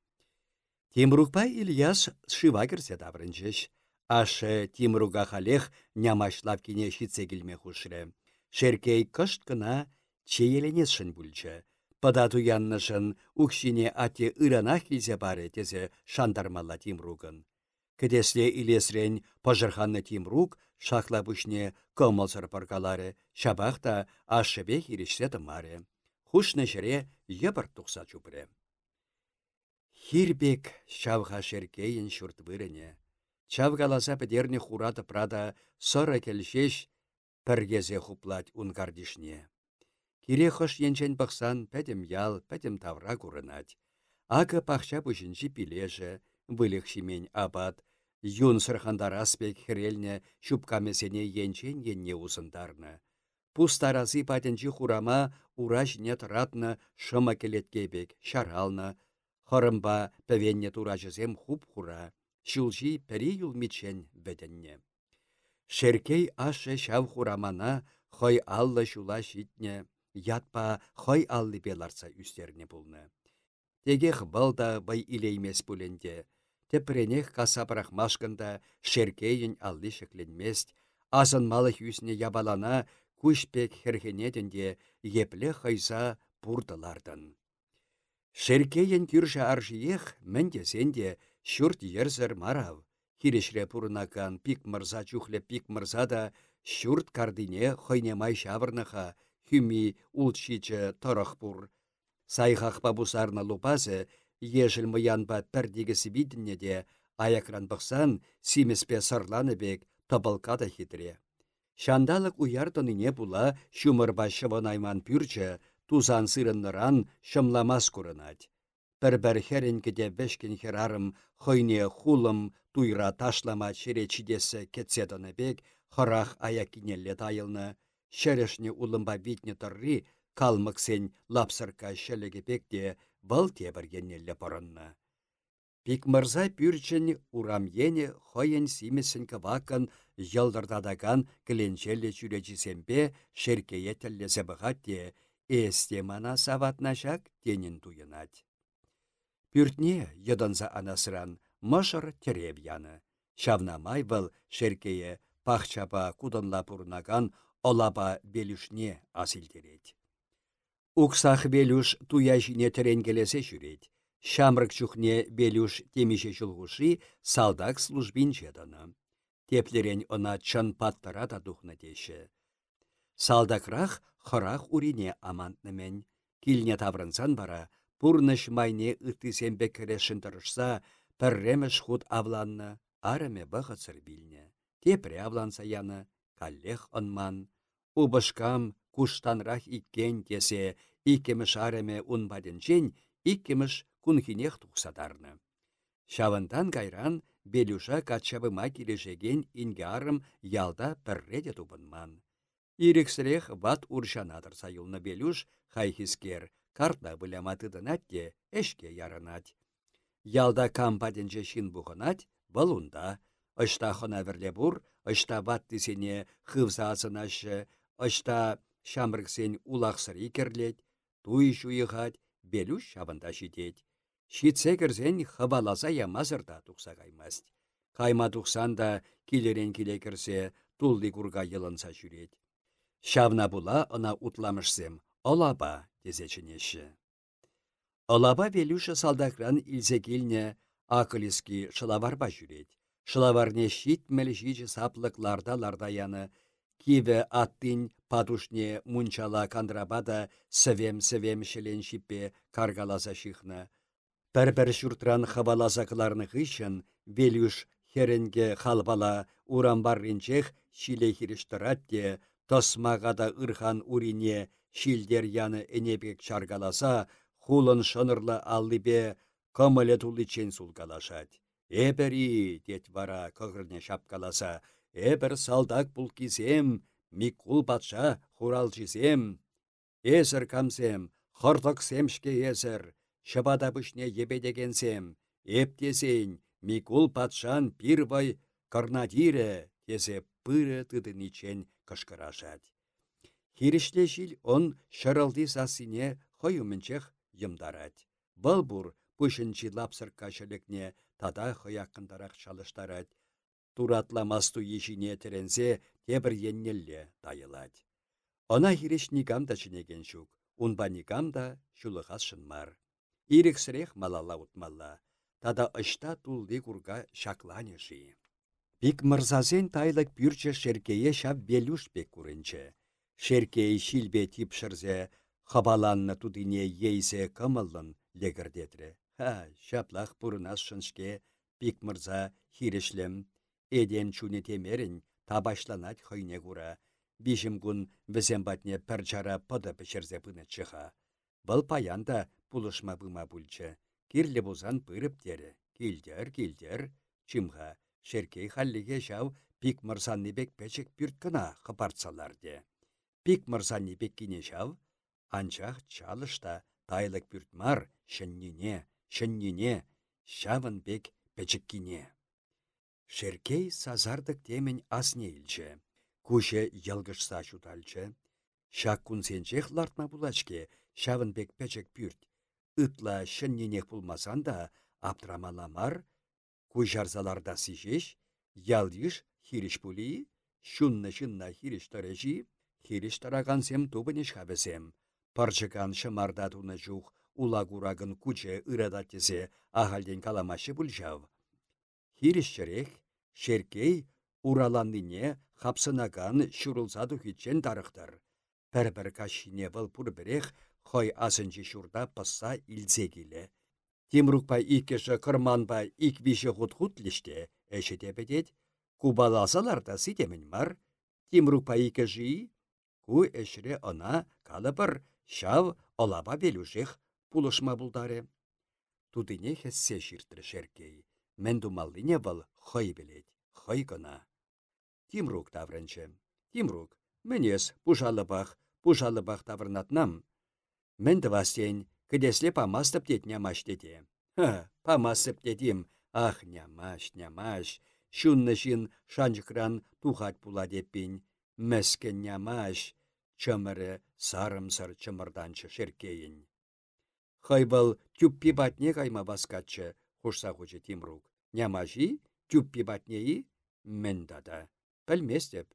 Тимрукпай Ильяс шыва кірсе даврынчыш. Ашы Тимруга халех нямаш лавкине шитсе келме. Шеркей кышт кына чейеленесшін бүлчі. Пыда туяннышын укшине ате ыранах келзе баре тезе шандармалла Тимругын. Кедесле илесрен пожырханны тимрук шахла пушне кымылсыр паркалары, шабахта ашшыбе хиришсе тымаре. Хушны тұқса чупре. Хирбек шавға шеркейін шүрт вырыне. Чавгаласа педерне хураты прада сора келшеш піргезе хуплать унгардишне. Кире хош енчен бақсан пәдім ял, пәдім тавра курынать. Ага пахча пушинчи пилеже, вылех шимень абат, юн сырхандар аспек хірелне шупкамесене енчен енне усындарны. Пустарази патенчи хурама ураш нет ратны шыма келеткебек, шаралны, Хорымба пәвенне турачызем хуп хура, шулжи пәрі юлмичен бәденне. Шеркей ашы шав хурамана хой аллы шула шитне, ятпа хой аллы беларса үстерне булны. Тегех балда бай илеймес бүленде. Тепренех касапрах машкында шеркейін алли шекленмест, азын малы хүсіне ябалана күшпек херхенедінде епле хайса бұрдылардын. Шеркейін күрші аржиех мінде сенде шүрт ерзір марав. Хирешре пурнакан пик мырза чухле пик мырза да шүрт кардине хойнемай шавырныха, тұрық бұр. Сайхақпа бұсарна лупазы, ешіл мұянба пәрдегісі бидінне де, аякран бұқсан, симеспе сырланы бек, табылқада хитре. Шандалық не була шумырба шывынайман пүрчі, тузан сырынныран шымламас күрінад. Бір-бір херенкеде вешкен херарым, хойне хулым, туйра ташлама шере чидесі кетседіні бек, хырах аякинелле тайылны, шерешне улымба витне тұрри, калмыксен лапсырка шелеге пекте вăл тебіргеннелле пырынны. Пик мырза пүрчен урам ене хойен симесін кывакын йылдырдадаган кіленчелі жүречісембе шеркее тіллесе бұғатте, эсте мана саватнашак тенін туйынать. Пүртне йыдынса анасыран мышыр тереб яны. Шавнамай был шеркее пахчапа кудынла пурнаган олаба белюшне асилтерет. Уксах Белюш туя жіне терен келесе жүрет. Шамрык чухне Белюш темеше жылғуши салдак службин. Теплерен она чын паттара да духны деші. Салдакрах хырах урине амантнымен. Килне таврынсан бара, пурныш майне ыттысембе керешін тұрышса, пірреміш худ авланны, араме бұғыцыр білне. Тепре авланса яны, каллех онман. Убышкам куштанрах иккен тесе, иккеміш ареме унбаденчен, иккеміш кунхинех тухсадарны. Шавындан кайран Белюша качабыма килешеген ингарым ялда пірреде тубынман. Ирексірех ват уршанадыр сайылны Белюш хайхискер, карта біляматыдынат те эшке ярынат. Ялда кампаденче шин бұғынат, балунда. Ышта хына верле бур, ышта ват тисене хывзасынашы, ышта шамрыксен улақсыры керлет, туй жуйығат, Белюш шабында житет. Шитсе кірзен хабаласа ямазырда тұқса каймаст. Кайма тұқсан да килерен киле кірсе, тулды курга йылынса жүрет. Шавна була ына утламышсем, олаба тезечінеші. Олаба Белюша салдакран илсе килне акылиски шылаварба жүрет. Шылаварне шит мәлжичі саплыкларда ларда яны, киве аттин падушне мунчала кандрабада сывем-сывем шелен шиппе каргаласа шихна. Пәрбір шүртран хавалазакларны хыщын, Белюш херенге халбала урамбарринчех шиле хириштыратте, тосмағада ырхан урине шилдер яны энебек чаргаласа, хулын шынырлы аллыбе кымылы тулычен сулгалашат. Эбери, дет вара шапкаласа, эбір салдак бұл кизем, Микул патша хуралчисем. Эсір камсем, хыртық семшке эсір, шыбада бүшне ебедегенсем. Микул патшан пирбай карнадире, тесе пыры тыдыничен кышкырашат. Хиришле жил он шырылды сасыне хойымынчех йымдарат. Бұл бұр пүшінші лапсыр кашылікне тада хыяқындарақ чалыштарат. Туратламасту ешіне теренсе тебір еннелле дайылад. Она хиреш нигам да чінеген шук, унба нигам да шулығас шынмар. Ирексірех малала утмалла, тада ышта тулды курга шаклане жи. Пик мырзазен тайлык пүрче шеркее шап белюш бек курынче. Шеркей шилбе типшірзе, хабаланны тудыне ейсе кымылын легірдетірі. Ха, шаплах пурынас шыншке, пик мырза хирешлем, эден чуне темерін, табашланать хойне кура. Бишім күн візем батне пәрчара пыды пішерзе пыны чыха. Бұл паянда пулышма бұма бүлчі. Кирлі бұзан пырып дері. Килдер, килдер. Чимға, шеркей халлиге жау пик мырзанныбек пәчік бүрт кына қыпартсалар де. Пик мырзанныбек кине жау, анчақ чалышта тайлык мар, шыннине, шыннине, шавын бек пәчік кине. Шеркей сазардык темен асне илчче. Куше йылгышса çутальчче. Шак кунсенчех лартма булачке, бек пәчек пүрт. Ытла шынненех пулмасан да, аптрамаламар, кужарзаларда сижеш, ялдиш хириш пули, шунны шынна хириш тәрежи, хириш тарагансем тубынеш хабесем. Парчыкан шымарда туны жух, улагурагын куче ырада ахалден каламашы бұлжав. Хиришчерек, шеркей ураланнине хапсынаган шурулсаду хитчен тарықтыр. Пір-бір кашине выл пұрбірех хой асынчы шурда пысса илзе келі. Тимрукпа иккеші кырманба иквиші хут-хут ліште, әші тепедет, кубаласаларда ситемін мар. Тимрукпа иккеші, ку әшіре она калыбыр шав олаба белушех пулышма бұлдары. Тудыне хессе ширтір шеркей. Мен думаллине вăл хăй білет, хăй кына. Тимрук таврынчы. Тимрук, мінес пушалыбах, пушалыбах таврнатнам. Мен вастен, кыдесле памастып тет нямаш тете. Ха, памастып тетим, ах, нямаш, нямаш. Шунны шин шанчыкран тухать пула деппин. Мәскен нямаш, чымыры сарымсыр чымырданчы шеркейін. Хайбал тюппи батне кайма баскатчы, хушса хучы Тимрук. Нямажи, тюппи батнеи, мен дада. Пәлместеп.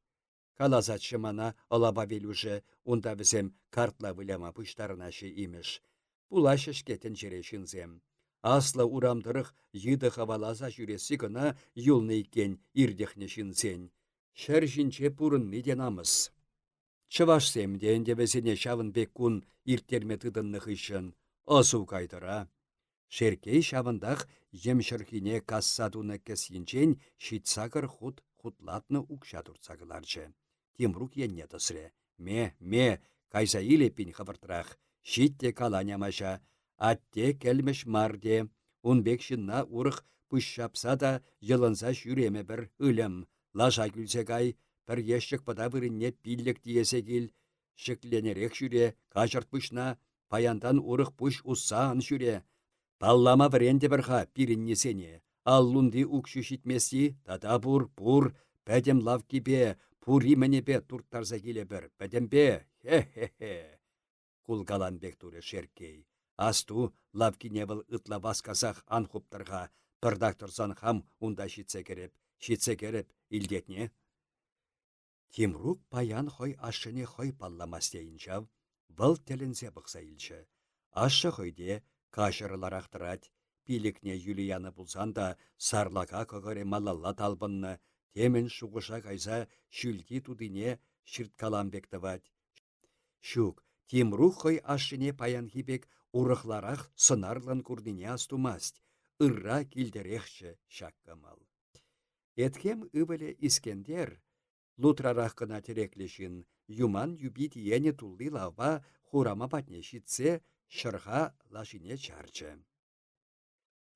Калазатшы мана ылаба велюже, унда візем картла выляма пыштарынашы имеш. Пулашы шкетін жере шынзем. Аслы урамдырық йыды хавалаза жүресі гына юлны икен ирдехне шынзен. Шәр жінче пурын неден амыз. Чывашсем де везене шавын бек кун ирттерме тыдынны хыщын. Осу кайдыра. Шеркей шавындах емшірхине касса туны кәсінчен шитсакыр худ хутлатны укша турцагыларчы. Тимрук енне тысре. Ме, ме, кайса илеппин хавыртрах. Шитте каланямаша. Атте келмеш марде. Унбек шынна урых пұшшапса да йылынса жүреме бір үлім. Лаша күлсе кай, бір ешчік пыда бірінне пиллік диесе кел. Пұшна, паяндан урых пұш ұссаан жүре. Паллама вренде бірға пиріннесене. Аллунди укшу шитмесі, тата бур, бур, пәдем лав кипе, пури бе турттарса келе бір, бе, хе-хе-хе. Кулгалан бек туре шеркей. Асту лавкине был ытла баскасах анхуптырға, пырдактырсан хам унда шитсе кереп, шитсе кереп, илдетне. Тимрук паян хой ашыне хой палламастейінчав, бұл тілінсе бұқса. Ашы хойде кашырларақтырать, пилікне Юлияны бұлсан да сарлака көгіре малалла талбынны, темен шуғыша кайса шүлті тудыне шырткалан бектівать. Шук, Тимрук хой ашыне паян хипек урықларақ сынарлан курдыне астумаст, килдерехші шаккамал. Эткем ывеле Искендер, лутрарақ кына тереклешін, юман юбит ене тулли лава хурама патне шырға лашине чарчы.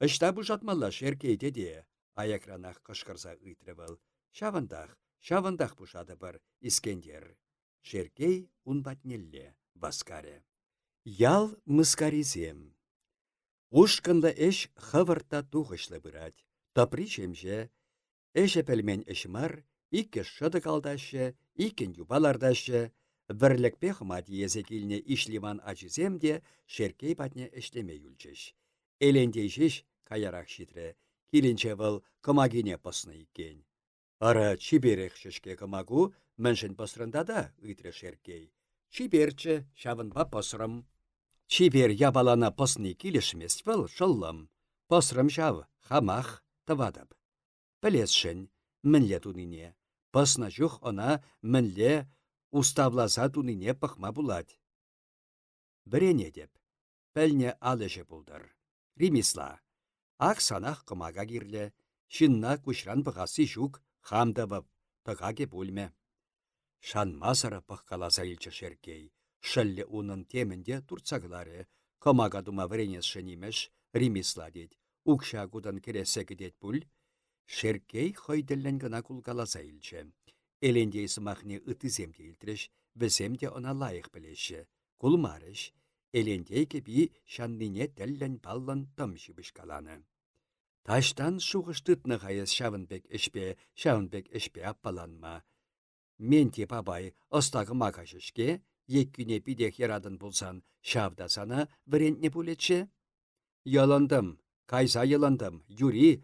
Ышта бұжатмалла шеркейде де, аякранақ қышқырса ұйтрывыл. Шавындақ, шавындақ бұшады бір Искендер. Шеркей унбатнелле баскаре. Ял мыскаризем. Ушкынлы эш хывырта туғышлы бұрад. Тапри шемже, эше пәлмен мар, икке шыды калдашы, икен юбалардашы, Бірлікпе хымат езі келіне ішливан ачызем де шеркей патне ішлеме юлчыш. Элендей жеш каярақ шитре, келінче выл кымагине пысны иккен. Ара чиберех шешке кымагу, міншін пысрында да үйтре шеркей. Чиберчі шавынба пысрым. Чибер ябалана пысны келішмес выл шыллым. Пысрым шав, хамах, тывадып. Білесшін, мінле тунине. Пысна жүх она мінле уставласа тунине пăхма пулать. Бірене деп, пәлне алыжы бұлдыр. Римисла, ақ санақ қымаға кирлі, шынна күшран бұғасы жүк, хамдабып, тұға кеп өлме. Шанмасыры пыққаласа илчі шеркей, шылле унын темінде турцаглары, қымаға дума вренес шынемеш, Римисла дед, укша кудан кересе кедет пул, шеркей хойділлен гына кулкаласа илчі. Элендей сымахне ытызем илтреш, візем она лайық білеші. Кулмарыш, элендей кеби шаннине тәллән паллан тымшы бішкаланы. Таштан шуғыштытны қайыз шавынбек ішпе, шавынбек ішпе аппаланма. Мен те бабай ыстағы макашышке, ек күне пидек ярадын болсан, шавда сана вірентне пулетші? Яландым, кайса яландым, юри,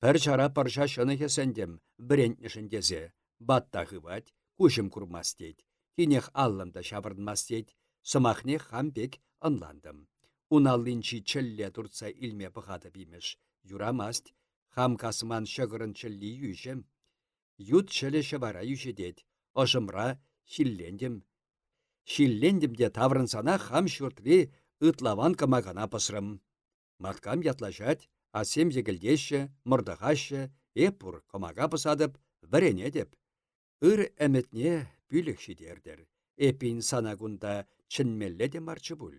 пір чара парша шыны хесендем, вірентнішін дезе батта хывать, кушым курмастет. Тинех аллымда шабырдмастет, сымахне хамбек ынландым. Уналлинчи чӹлле турца илме пăхаты бимеш. Юрамаст, хам касман шығырын чӹлли южем. Ют чӹлле шывара южедет, ышымра шиллендем. Шиллендем де таврын сана хам шуртри ытлаван камагана пысрым. Маткам ятлашать, асем егілдеші, мұрдығашы, эпур камага пысадып, вірене деп. Ыр әмітне бүлік шидердір. Эпин санагунда чынмелле де марчы бүл.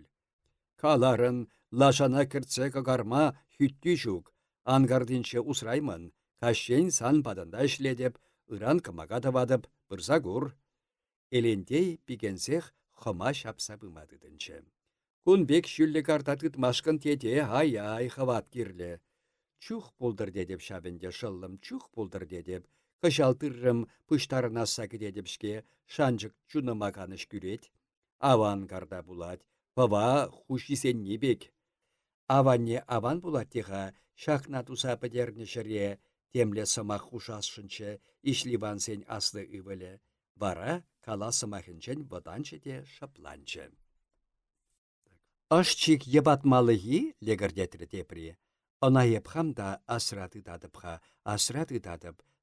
Каларын лашана кіртсе кагарма хүтті жүк. Ангардинче усраймын. Кашен сан падында ішледеп, ыран кымага тавадып, бұрзагур. Элендей пигенсех хыма шапса бымадыдынчы. Кунбек шүллі картатыт машқын тете ай-ай хават кирлі. Чух пулдыр дедеп шабінде шыллым, чух пулдыр дедеп, Кышалтыррым пыштарынаса кедедіпшке шанчык чуныма каныш күрет. Аван карда булать, пава хушисен небек. Аванне аван булат теха, шахна туса пыдерне шыре, темле сама хушасшынчы, ишливан сен аслы ывылі. Вара каласымахынчен вăданчы те шапланчы. Ашчик ебатмалыхи легірдетірі тепри. Она епхамда асраты тадыпха, асраты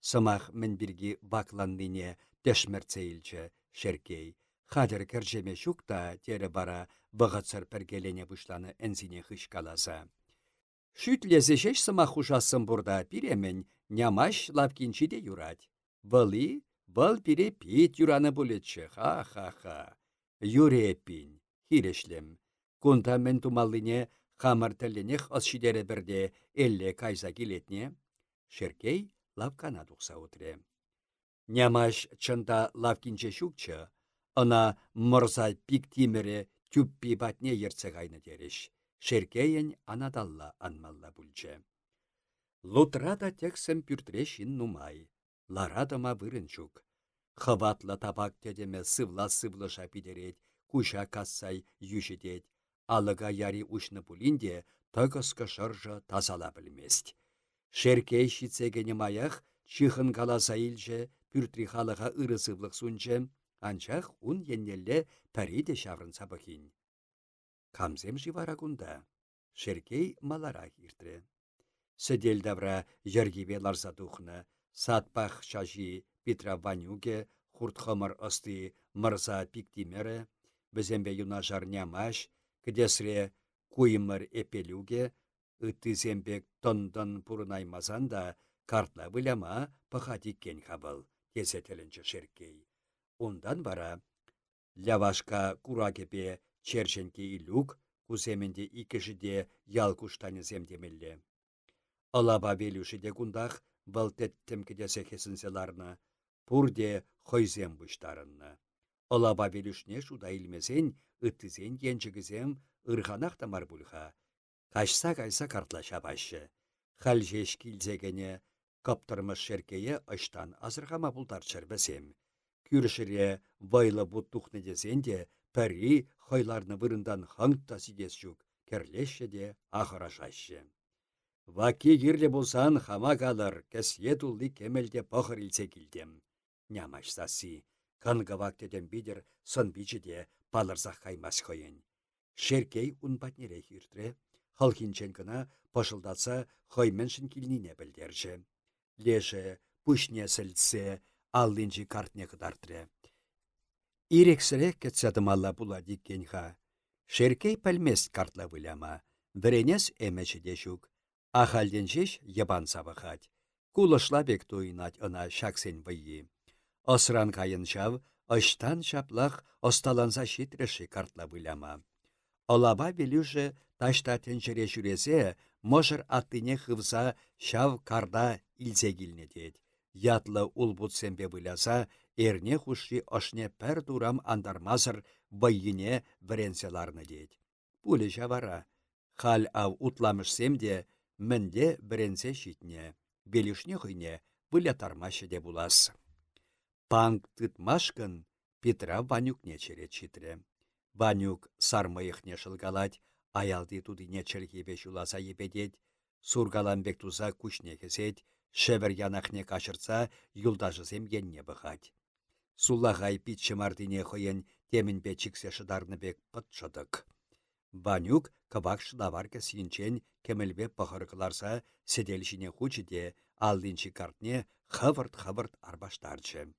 тадып, сымах мінбіргі бакланныне тешмерцейлчі шеркей. Хадыр кіржеме шукта тері бара бұғытсыр піргелене бұшланы әнзіне хыш каласа. Шүтлезе шеш сымах ужасын бұрда пиремен нямаш лавкинчи де юрать. Вăли, вăл пире пит юраны бұлетші, ха-ха-ха. Юре пин, хирешлем. Кунта мен тумаллине хамар тілінех осшидері бірде элле кайза келетне. Шеркей лавкана тухса утре. Нямаш чында лавкинче шукчы, ына мұрза пик тимере тюппи батне ерце кайны тереш. Шеркейін анадалла анмалла бүлче. Лутрада тексем пюртрешін нумай. Ларадыма вырын чук. Хыватлы табак тедеме сывла-сывлы шапидерет, куша кассай юшедет. Алыга яри ушны пулинде тăкăскă шыржы тазала білмест. Шеркей çитсегене маях чихын каласа илче пюртри халыға ырысывлық сунче, анчах ун еннелле пәриде шаврынса бұхин. Камзем живара кунда. Шеркей малара иртре. Сәдел давра ергебе ларса тухнă, сатпах шажи Петра Ванюге, хуртхымыр ысты мырза пиктимере, бізембе юна жарнямаш, кдесре куймыр эпелюге, ытызембек тон-тон пурынаймазан да картла выляма кен хабыл, тесетелінчі шеркей. Ондан бара, лявашка куракепе черченке илюк, куземенде икішіде ял куштаны земдемелле. Алаба велюшіде кундах хесінселарны, пурде хойзем бұштарынны. Олаба велюшне шуда илмесен, ыттызен енчігізем ырғанақ тамар бұлға. Кашса кайса картлаша башы. Хал жеш килзегене каптырмыш шеркее ыштан азырғама бұлдар чырбесем. Күршіре вайлы бұт тухны десен де, пәрі хойларны вырындан хаңта сидес жүк, керлеші де ағырашашы. Ваки кирле болсан хама калыр, кәсие тулды кемелде пахыр илсе килдем. Нямаш сасы, канга вактеден бидер сын бичеде палырзақ каймас хойын. Шеркей унпатнере хиртре, халкинчен кына пашылдатса хойменшін килнине білдерже. Леше, пүшне сілтсе, аллинчи картне кыдартре. Ирексіре кетсадымалла була диккенха. Шеркей пәлмест картла выляма, віренес әмәчіде жүк. Ахалденчеш ебан сабахать. Кулышла бек туйнать ына шаксен вайи. Осран кайын шав, ыштан шаплах осталанса шитреші картла выляма. Олаба белюше ташта тенчере жүресе, можыр аттыне хывса шав карда илзе дед. Ятлы улбутсембе выляса, эрне хушри ошне пәр турам андармазыр байыне вренселарны дед. Пулі жавара. Хал ав утламышсем де, Мінде біренсе шитне, белішне хыйне бұля тармашы де булас. Панк тытмашкын Петра Ванюкне читре. Ванюк сармайықне шылгалать, аялды тудыне чергебе жуласа епедет, сургаламбек туза күшне кезет, шевер янахне кашырца юлдажызем енне бұхать. Суллағай пит шымардыне хойын темін бечіксе шыдарныбек пытшыдық. Ванюк кывак шыдаварка синчен кемелбе пахыркыларса седелшине хучиде алдинчи картне хывырт-хывырт арбаштарчы.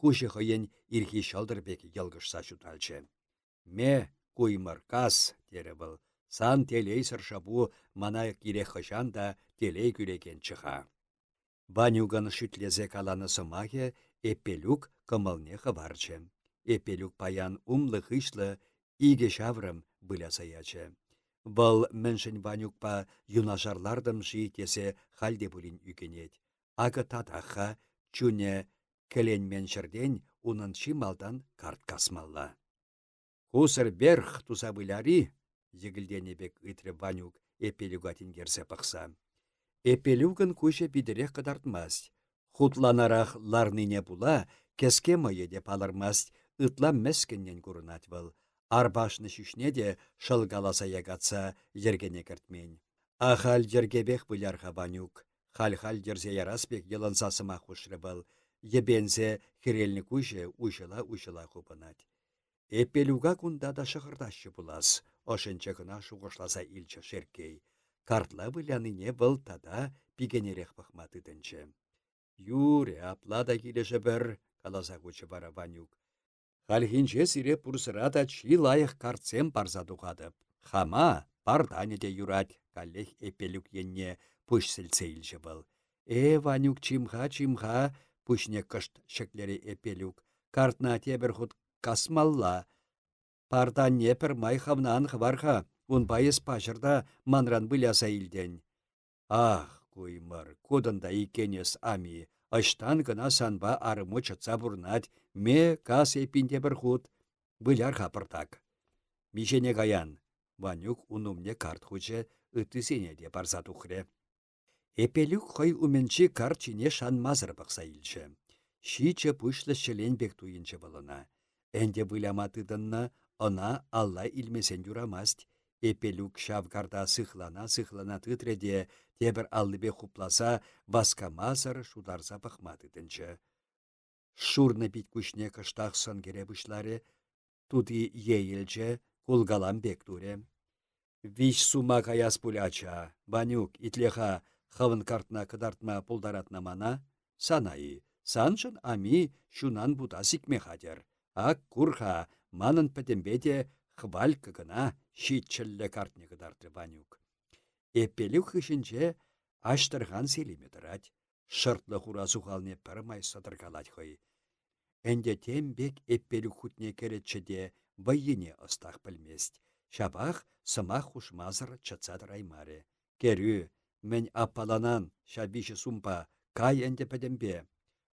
Куши хыйын ирхи шалдырбек елгышса шуталчы. Ме куймыр кас, тере был. Сан телей сыршабу мана кире хышан да телей күрекен чыха. Ванюган шүтлезе каланы сымахе эпелюк кымылне хыварчы. Эпелюк паян умлы хышлы иге шаврым бұля саячы. Бұл міншін ванюкпа юнашарлардым жийтесе халде бұлін үкенет. Ағы татаха чүне кілен меншірден унын малдан карт касмалла. Хусыр берх туса бұляри, бек үтірі ванюк эпелюгатин керсе пықса. Эпелюгын көші бидірек қыдартмас. Хутланарақ ларныне була, кеске майы деп алырмас, ытла мәскіннен көрінат бұл арбашны шүшне де шылгаласа ягатса ергене кіртмен. Ахал ергебек бұлярға банюк. Хал-хал дерзе яраспек елансасыма хушры был. ебензе хирелні ушыла-ушыла хупынать. Эппелюга кунда да шығырдашы булас, ошынчы гына шуғышласа илчі шеркей. Картла не был тада пигенерех пахматыдынчы. Юре аплада келеші бір, каласа кучы бара Ванюк. Хальхинче сире пурсыра да чи лайық картсем барза. Хама пардане де юрать, каллех эпелюк енне пуш сілцейлші был. Э, Ванюк чимха, чимха, пушне кышт шеклері эпелюк. Картна тебір худ касмалла. Пардан непір май хавнан хварха, ун байыз пашырда манран бұляса илден. Ах, куймыр, кудында икенес ами, Аштан гына санба арымы чытса бурнать, ме кас эпинде бір худ, бұляр хапыртак. Мишене гаян, Ванюк унумне карт хуче ытысене де барса тухре. Эпелюк хой уменчи карчине шанмазыр бақса илчі. Шиче пушлы шелен болына. Энде выламатыдынна она алла илмесен юрамасть. Эпелюк шавгарда сыхлана-сыхлана тытреде, тебір аллыбе хупласа, васкамазыр шударса пахматыдынчы. Шурны бит күшне кыштақсын кере бұшлары, туды ейілчі, кулгалам бек туре. Вич сума каяс пуляча, банюк, итлеха, хавын картна кыдартма пулдаратна мана, санайы, саншын ами шунан буда сикме хадер. Ак курха, манын пәтембеде хваль кыгына щитчелле картне кыдарты банюк. Эппелюк хышинче аштырған селеме дырать. Шыртлы хура сухалне пірмай садыргалать хой. Энде тембек эппелюк хутне керетчеде вайыне ыстақ білмест. Шабах сымақ хушмазыр чатсадыр аймаре. Керю, мен аппаланан шабиші сумпа кай әнде пәдембе.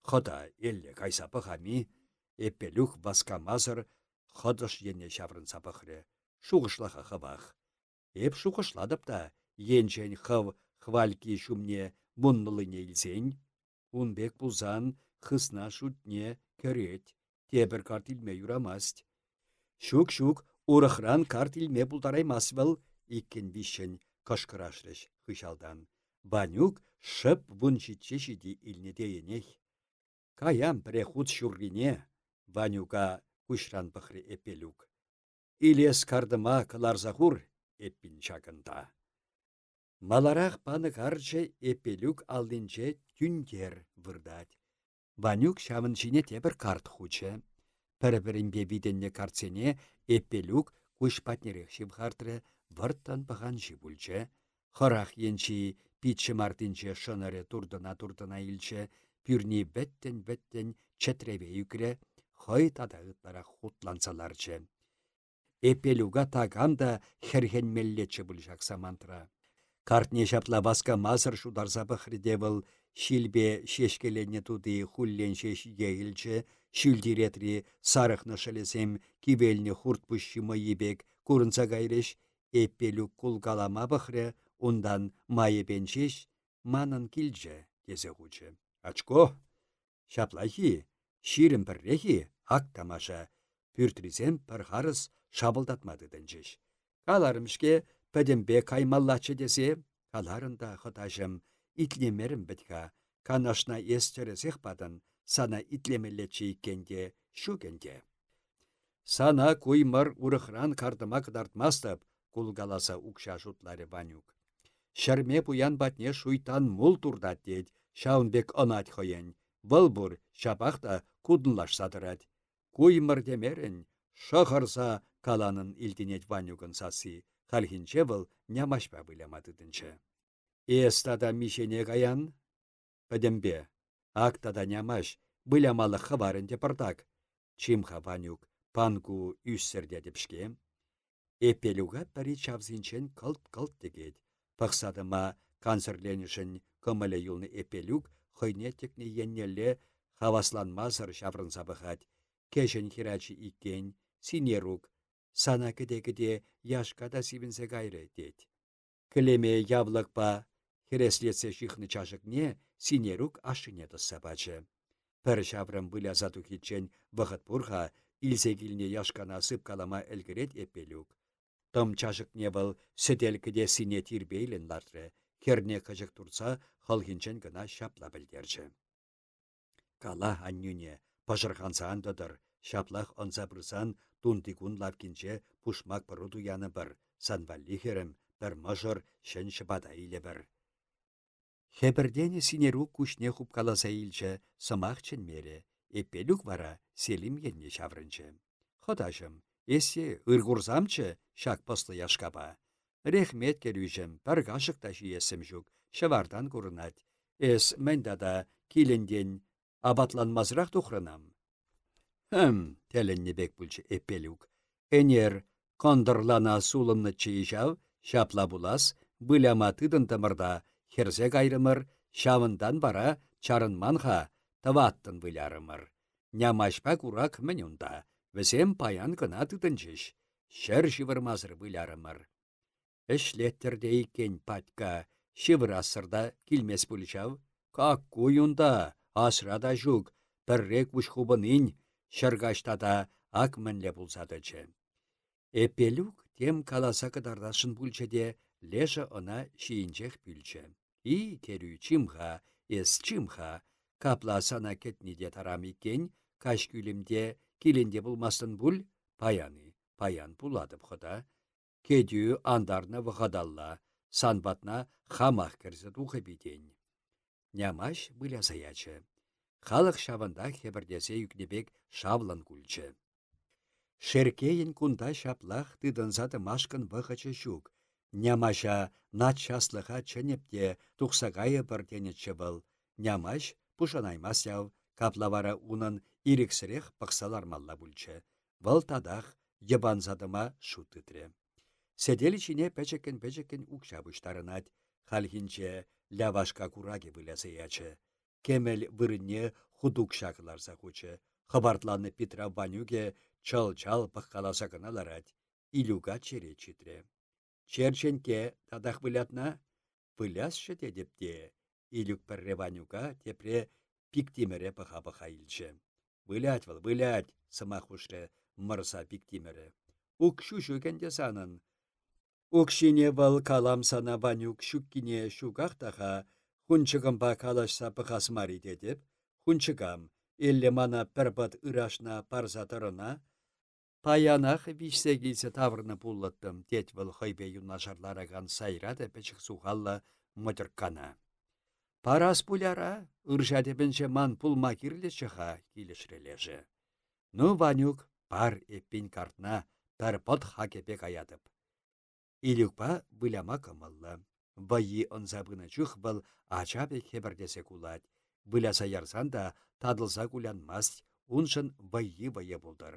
Хода елле кайса хами, эппелюх мазыр ходыш ене шаврын сапықре. Шуғышлаға хывах. Эп шуғышладып та, енчен хыв хвальки шумне мұннылыне илсен. Унбек бұлзан хысна шутне көрет, тебір картилме юрамаст. Шук-шук урахран картилме масвал иккен вишен кашкырашрыш хышалдан. Банюк шып вунчитче шиди илнедейенех. Каям пре Ванюка кушран пăхри эпелюк. Илес кардыма кыларзахур эппин чакында. Маларах паны карче эпелюк алдинче түнтер вырдать. Ванюк çавын тебір карт хуче пәрі-пәрінбе виденне карцене эппелюк күш патнерек шибхартры вырттан паған жибульче. Хырах енчи питчі мартинче шынаре турдына-турдына илче, пюрни бәттен-бәттен чәтребе юкре, хой тадағытлара хутлансаларчы. Эпелюга таганда херхен меллече бұлжақ самантра. Картне шапла баска мазыр шударса бұхриде был, шилбе шешкелене туды хуллен шеш егілчі, Шүлдиретри сарықны шылесем кибеліне хуртпұшшымы ебек курынса гайреш эппелю кулгалама бұхры, ундан майы бенчеш манын килже десе хучы. Ачко, шаплахи, ширім біррехи, ак тамаша, пүртризем пір харыс шабылдатмады дінчеш. Каларымшке пәдембе каймаллачы десе, каларында хытажым, итлемерім бітка, канашна естересех бадын, сана итлемеллечі иккенде, шугенде. Сана куймыр урыхран кардыма кыдартмастып, кулгаласа укша шутлары ванюк. Шәрме пуян батне шуйтан мул турдат дед, шаунбек онат хоен. Вылбур шапақта кудынлаш садырат. Куймыр демерін, шықырса каланын илдинет ванюгын сасы, халхинче был нямашпа выламадыдынчы. Эстада мишене гаян? Пәдембе, Актада нямаш, малы хабарын департак. Чимха ванюк, пангу үссерде депшке. Эпелюга пари чавзинчен кылт-кылт дегет. Пақсадыма канцерленішін көмілі юлны эпелюк хойне текне еннелле хавасланмазыр шаврын сабыхат. Кешен хирачи иккен, синерук, сана кіде-кіде яшкада сивінсе гайры дед. Кілеме явлық па, хереслетсе шихны чашықне, синерук ашыне тысса бачы. Пір шаврым бұля зату кетчен вғыт бұрға, илсе кіліне яшкана сып калама әлгірет епелюк. Тым чашық не был сөтелкіде сине тирбейлін лартры, керне қыжық тұрса, халхинчен гына шапла білдерчі. кала аннюне, пажырхансан додыр, шаплах онса бұрсан тундикун лавкинче пушмак пыруду яны бір, санвалли херім, бір мұжыр шын шыбада иле бір. Хебірдені синеру кушне хуп каласа илче сымақ мере, эпелюк вара селим енне шаврынче. Ходашым, есе ыргурзамчы шак посты яшкаба. Рехмет келюжем, пір ғашықта жиесім жүк, шывардан көрінат. Эс мәндада киленден абатланмазырақ тұқрынам. Хм, тәлінні бек бүлчі эпелюк. Энер кондырлана сулымны чиишав, шапла булас, бұляма тыдын тымырда, херзе кайрымыр, шавындан бара чарынманха тываттын вылярымыр. Нямашпа курак мінюнда, візем паян кына тытынчыш, шер шивырмазыр вылярымыр. Эшлеттерде иккен патка, шивыр асырда килмес пульчав, как куюнда, асрада жук, піррек ұшқубынын, шыргаштада ак мінле бұлсадычы. Эпелюк тем каласа кыдардашын пульчеде леша она шиінчех пүлчі. И терю чимха, эс чимха, капла сана тарам иккен, каш күлімде булмасын бұл, паяны, паян буладып хода. Кедю андарны вғадалла, санбатна хамах кірзі духы битен. Нямаш бұля заячы. Халық шавында хебірдесе юкнебек шавлан күлчі. Шеркейін кунда шаплах тыдынзады машкын вғычы жүк, Нямаша начаслыха ченепте тухсагайы бірденетші был. Нямаш пушанаймас яв, каплавара унын ирексірех пықсалармалла бүлчі. Вăл тадах ебанзадыма шутытре. Седел чине пәчекен-пәчекен укша бұштарынат, халхинче лявашка кураге вылясы ячы. Кемел вырынне худук шакыларса хучы. Хабартланы Петра Банюге чал-чал пыққаласа кыналарать. Илюга чере читре. Черченке тадах вылятна, вылязшы депте, илюк пірре ванюка тепре пиктимере пыха-пыха илче. Вылять выл, вылять, сыма хушре мырса пиктимере. Ук шушу кенде санын. Укшине вал калам сана ванюк шуккине шукақтаха, хунчыгымба калашса пыхасмари дедеп, хунчыгам, илле мана пірбат ырашна парзатырына, Паянах вишсе келсе таврны пуллаттым, тет выл хойбе юнашарлараган сайрады печік сухалла мұтыркана. Парас пуляра, ыржадебенше ман пулма кирле чыха килешрележе. Ну, Ванюк, пар эппин картна, пар пот хакепе каядып. Илюкпа выляма кымыллы. Вайи онзабына чух был ачабе хебірдесе кулать. Выляса ярсан да тадылса кулянмаст, уншын вайи вайы булдыр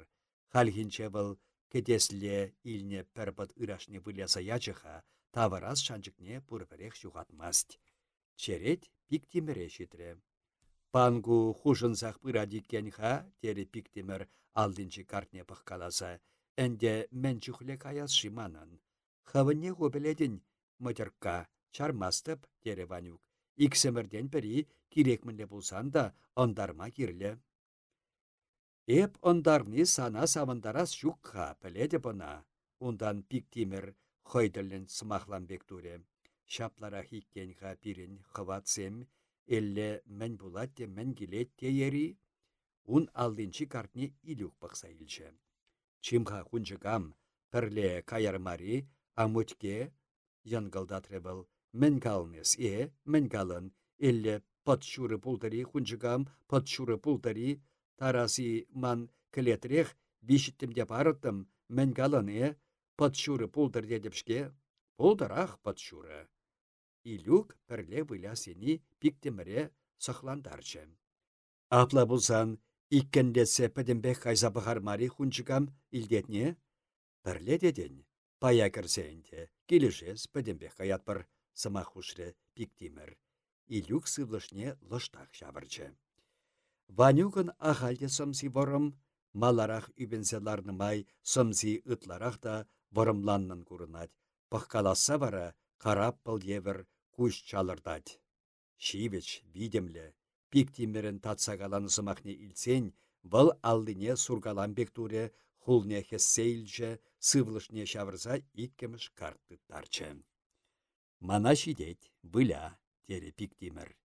Хальхинче был кетесле илне пәрбіт ырашне выляса ячыха, таварас шанчыкне пурперех шуғатмаст. Черет пиктимере шитре. Пангу хушынсақ пырадиккенха, тере пиктимер алдинчи картне пыққаласа, әнде мәнчүхле каяс шиманын. Хавыне хобеледін мұтырка чармастып тере ванюк. Иксемірден пірі керекмінле болсан да ондарма кирлі. Эп ондарны сана савындарас жүкқа піледі бұна. Ундан пиктимір хойділін сымақлан бектуре. Шаплара хиккенға пирін хыватсем, элле мән булатте мән келетте ери, ун алдынчы картне илюк бақса илчі. Чимха хунчыкам пірле каярмари, амутке янгылдатры был. Мән калнес, е, мән калын, элле патшуры пултари хунчыкам, патшуры пултари, Тараси ман кілетірех бишіттімде барыттым, мен галыне патшуры пулдыр дедіпшке, пулдырақ патшуры. Илюк пірле выля сені пиктеміре сықландарчы. Апла бұлсан, иккендесе пәдімбек қайза бұхармари хунчыгам илдетне, пірле деден, пая кірсейінде, келешес пәдімбек қаятпыр сыма хушры пиктемір. Илюк сывлышне лыштақ жабырчы. Ванюгын ахальде сымси ворым, маларах май сымси ытларах да вырымланнын курынать. Пыққаласа бара, қарап бұл евір күш чалырдать. Шивеч, видемлі, пиктимерін татсагаланы сымақне илсен, бұл алдыне сургалан бектуре, хулне хессейлже, сывлышне шавырса иккеміш картты тарчы. Мана шидет, бұля, тере пиктимер.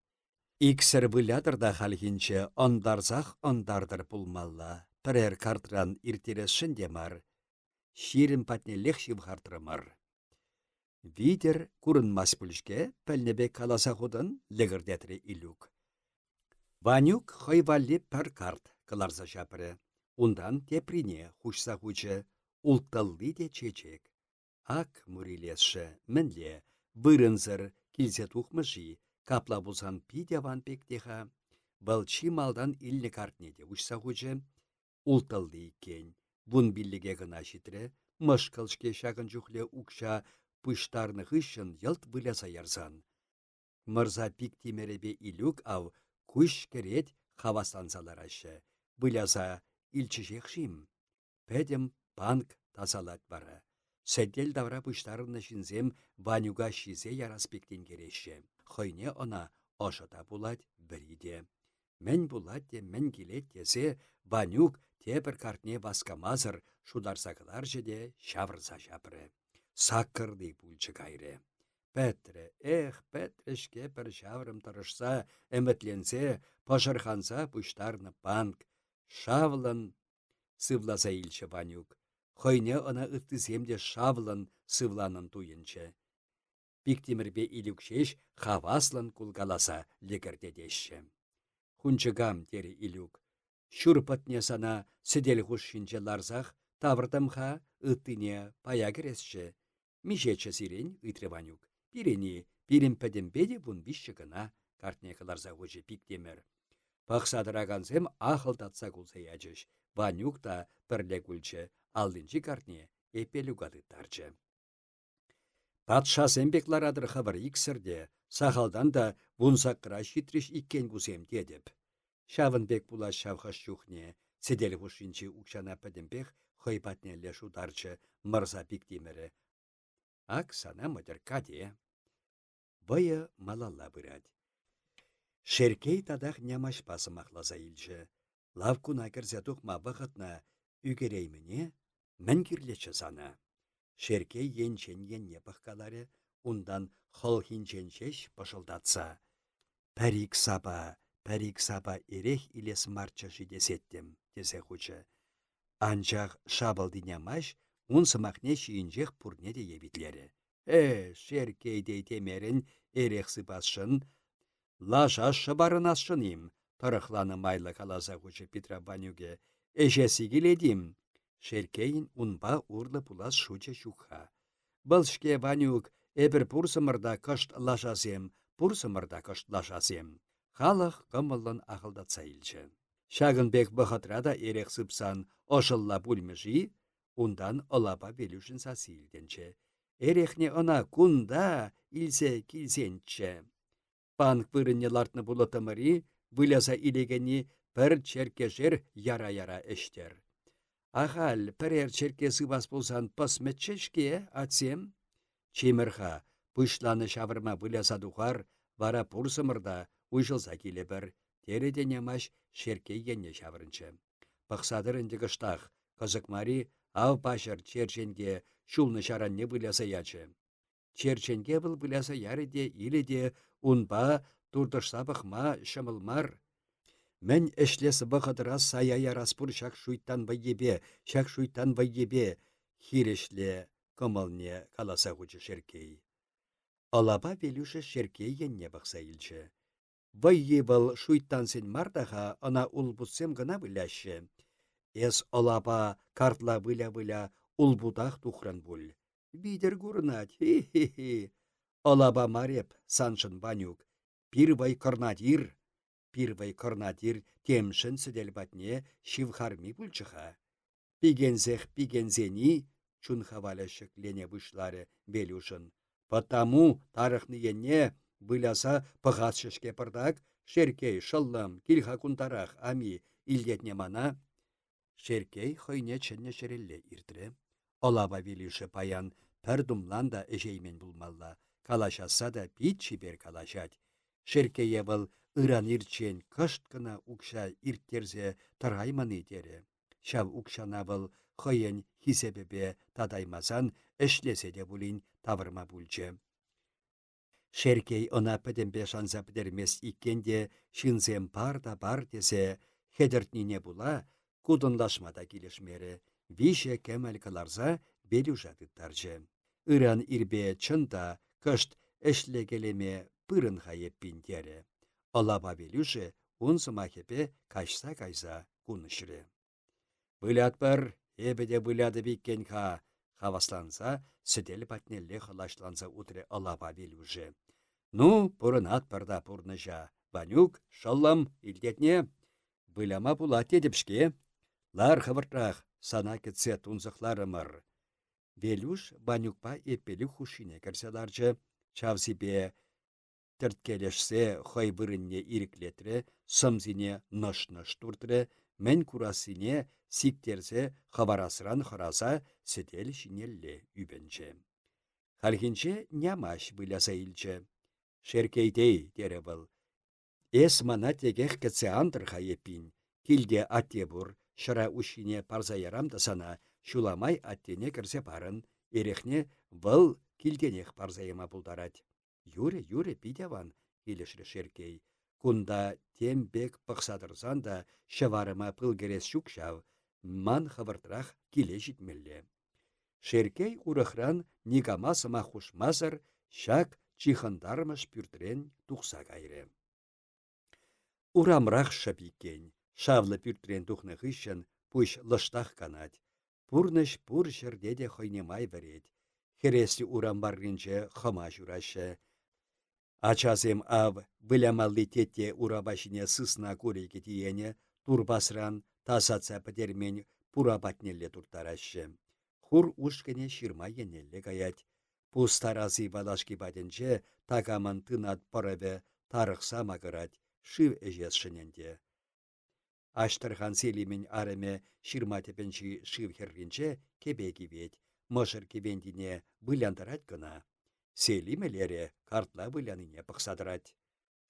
Иксір вылядыр да халхинче ондарзах ондардыр пулмалла. Пірер картран иртересшін демар. Ширін патне лехшив хартырымар. Видер курынмас пүлшке пәлнебе каласа худын легірдетірі илюк. Ванюк хойвалли пір карт кыларса шапыры. Ундан теприне хушса хучы, ултталли де чечек. Ак мурилесші, мінле, вырынзыр, килсе тухмыши, капла булсан пидяван пектеха, Вăл малдан илне картнеде учса хучы, ултылды иккен. Бун биллиге гына çитрре, мышкылшке çакын чухле укша пыштарны хыщын йылт выляса ярсан. Мырза пик тимеребе илюк ав куш керет хавасансаларашы. Выляса илчишех шим. Пәдем банк тазалать бара. Сәддел давра пыштарны шинзем ванюга шизе яраспектен кереші. Хойне она ошата булать біріде. Мен булать де мен келет десе ванюк тепір картне васкамазыр шударсақылар жеде шавырса шапыры. Саккырды пульчы кайры. Эх, пәтрішке бір шаврым тұрышса, әмітленсе, пошырханса пұштарны банк. Шавлын сывласа илчі ванюк. Хойне она ыттысемде шавлын сывланын туйынчы. Пиктимірбе илюкшеш хаваслын кулгаласа легірдедешші. Хунчыгам, тері илюк. Шүрпатне сана сідель хушшинче ларзах, таврдымха ыттыне пая кересші. Мишечі сирен ытры ванюк. Пирени, пирен пәдембеде бун бішші гына, картне кыларса хучы пиктемір. Ахыл татса кулса. Ванюк та күлчі, алдынчы картне эпелі гады тарчы. Патша сэмбекларадыр хабар иксірде, сахалдан да вунсаққыра шитриш иккен кузем дедіп. Шавынбек була шавхаш чухне, седел хушинчи укшана хойпатне лешу дарчы мырза пиктимері. Ак сана мыдыр каде. Вая малалла бырать. Шеркей тадах нямаш пасымақласа илчі. Лавкуна кірзе тухма вақытна үгерейміне мін кирлечі сана. Шеркей енчен енне пыққалары, ундан хол хинченчеш пышылдатса. Пәрік саба, пәрік саба ерех илес марчашы десеттім, десе хучы. Анчах шабылды нямаш, ун сымақне шиінжех пурне ебітлері. Э, шеркейдей темерін ерех сыпасшын, лаша шыбарын асшыным, Тарықланы майлы каласа хучы Петра Банюге. Эжесі келедім. Шеркейін унба урлы пулас шуча шуха. Бұлшке Банюк эбір пұрсымырда кышт лашасем, пұрсымырда кышт лашасем. Халық кымылын ақылдатса илчі. Шагынбек бұхатрада ерек сыпсан ошылла бүлмежі, ундан олапа велюшін сасилденче. Эрехне она кунда илсе килсенче. Панк вырынне лартны булатымыри, выляса илегені пір черкешер яра-яра эштер. Ахал пірер черке сывас болсан пысметчешке атсем? Чемірха, пышланы шавырма выляса духар, вара пурсымырда уйшылса келе бір, тереде немаш шерке енне шавырынчы. Пықсадырынды кыштақ, мари ав пашыр черченге шулны шаранне выляса ячы. Черченге был выляса яриде иледе унба турдышса бұқма шымылмар. Мен әшлесі бұқыдыра сая яраспур шак шуйттан вайебе, шак шуйттан вайебе, хирешле кымылне каласа хучы шеркей. Алаба велюші шеркей енне бұқса илчі. Вайебіл шуйттан сен мардаға ана улбутсем гына біляшы. Эс алаба картла выля-выля улбудах тухран бүл. Бидер гурнат, хе-хе-хе. Алаба мареп, саншын банюк, Пирвай корнадир, пирвай корнадир темшін сідель батне шивхарми пульчыха. Пигензех пигензени, чун хавалешек лене вышларе белюшын. Потому тарыхны енне выляса пығасшышке пырдак, шеркей шыллым, килха кунтарах ами илдетне мана. Шеркей хойне ченне шерелле иртре. Олаба вилюші паян пір думланда эжеймен булмалла. Калашаса да пит чибер калашать. Шеркее был ыран ирчен кышт кына укша ирттерзе тарайманы тере. Шав укшана был хыйын хисебебе тадаймасан эшлесе де булин тавырма бульче. Шеркей она пӹтемпе шанса пӹтермес иккенде шинзем пар да бар тесе хедертнине була кудынлашмада килешмере. Више кемел каларса белюжа тыттарчы. Иран ирбе чында кышт келеме пырын пинтере. Алаба белюше унсыма хепе кашса кайса кунышры. Былят бір, эбеде бұляды биккен ха, хавасланса, сүдел патнелле халашланса утре алаба белюже. Ну, пұрынат парда пұрныжа. Ванюк, шаллам, илдетне. Бұляма бұла тедіпшке. Лар хавыртрақ, сана кетсе тунзықларымыр. Велюш банюкпа еппелі хушине кірселарчы, чавсипе тірткелешсе хой бұрынне ириклетре, сымзине наш-наш туртре, мен курасине сиктерсе хабарасыран хыраса сетел шинелле үбенче. Халхинче нямаш выляса илче. Шеркейтей, тере был. Эс мана тегех кәтсе андырға епин. Килде атте бұр, шыра ушине парза ярамда сана, шуламай аттене кірсе барын, ерехне вăл килденех парзайыма бұлдарад. Юре, юре, бидяван, келешрі шеркей. Кунда тембек пықсадырсан да шыварыма пылгерес шукшав, ман хавыртрах келе житмелле. Шеркей урахран никамасыма хушмазыр, шак чихандармаш пүртрен тухса кайры. Урамрах шапикен, шавлы пүртрен тухны хыщын, пуш лыштах канать. Пурныш пур жердеде хойнемай. Хересли урам барринче журашы. Ачасем ав вылямалли тетте урабашине сысна куреке тиене, турбасран тасаца пітермен пурабатнелле туртарашы. Хур ушкене ширма енелле гаять. Пустарази валашки баденче такаман тынат парабе тарықса мағырат шив эжес шыненде. Аштырхан селимен ареме ширма тепенчи шив херринче кебе кивет, мышыр кивендине бұляндарат гына. Селимелере картла бұляныне пықсадырат.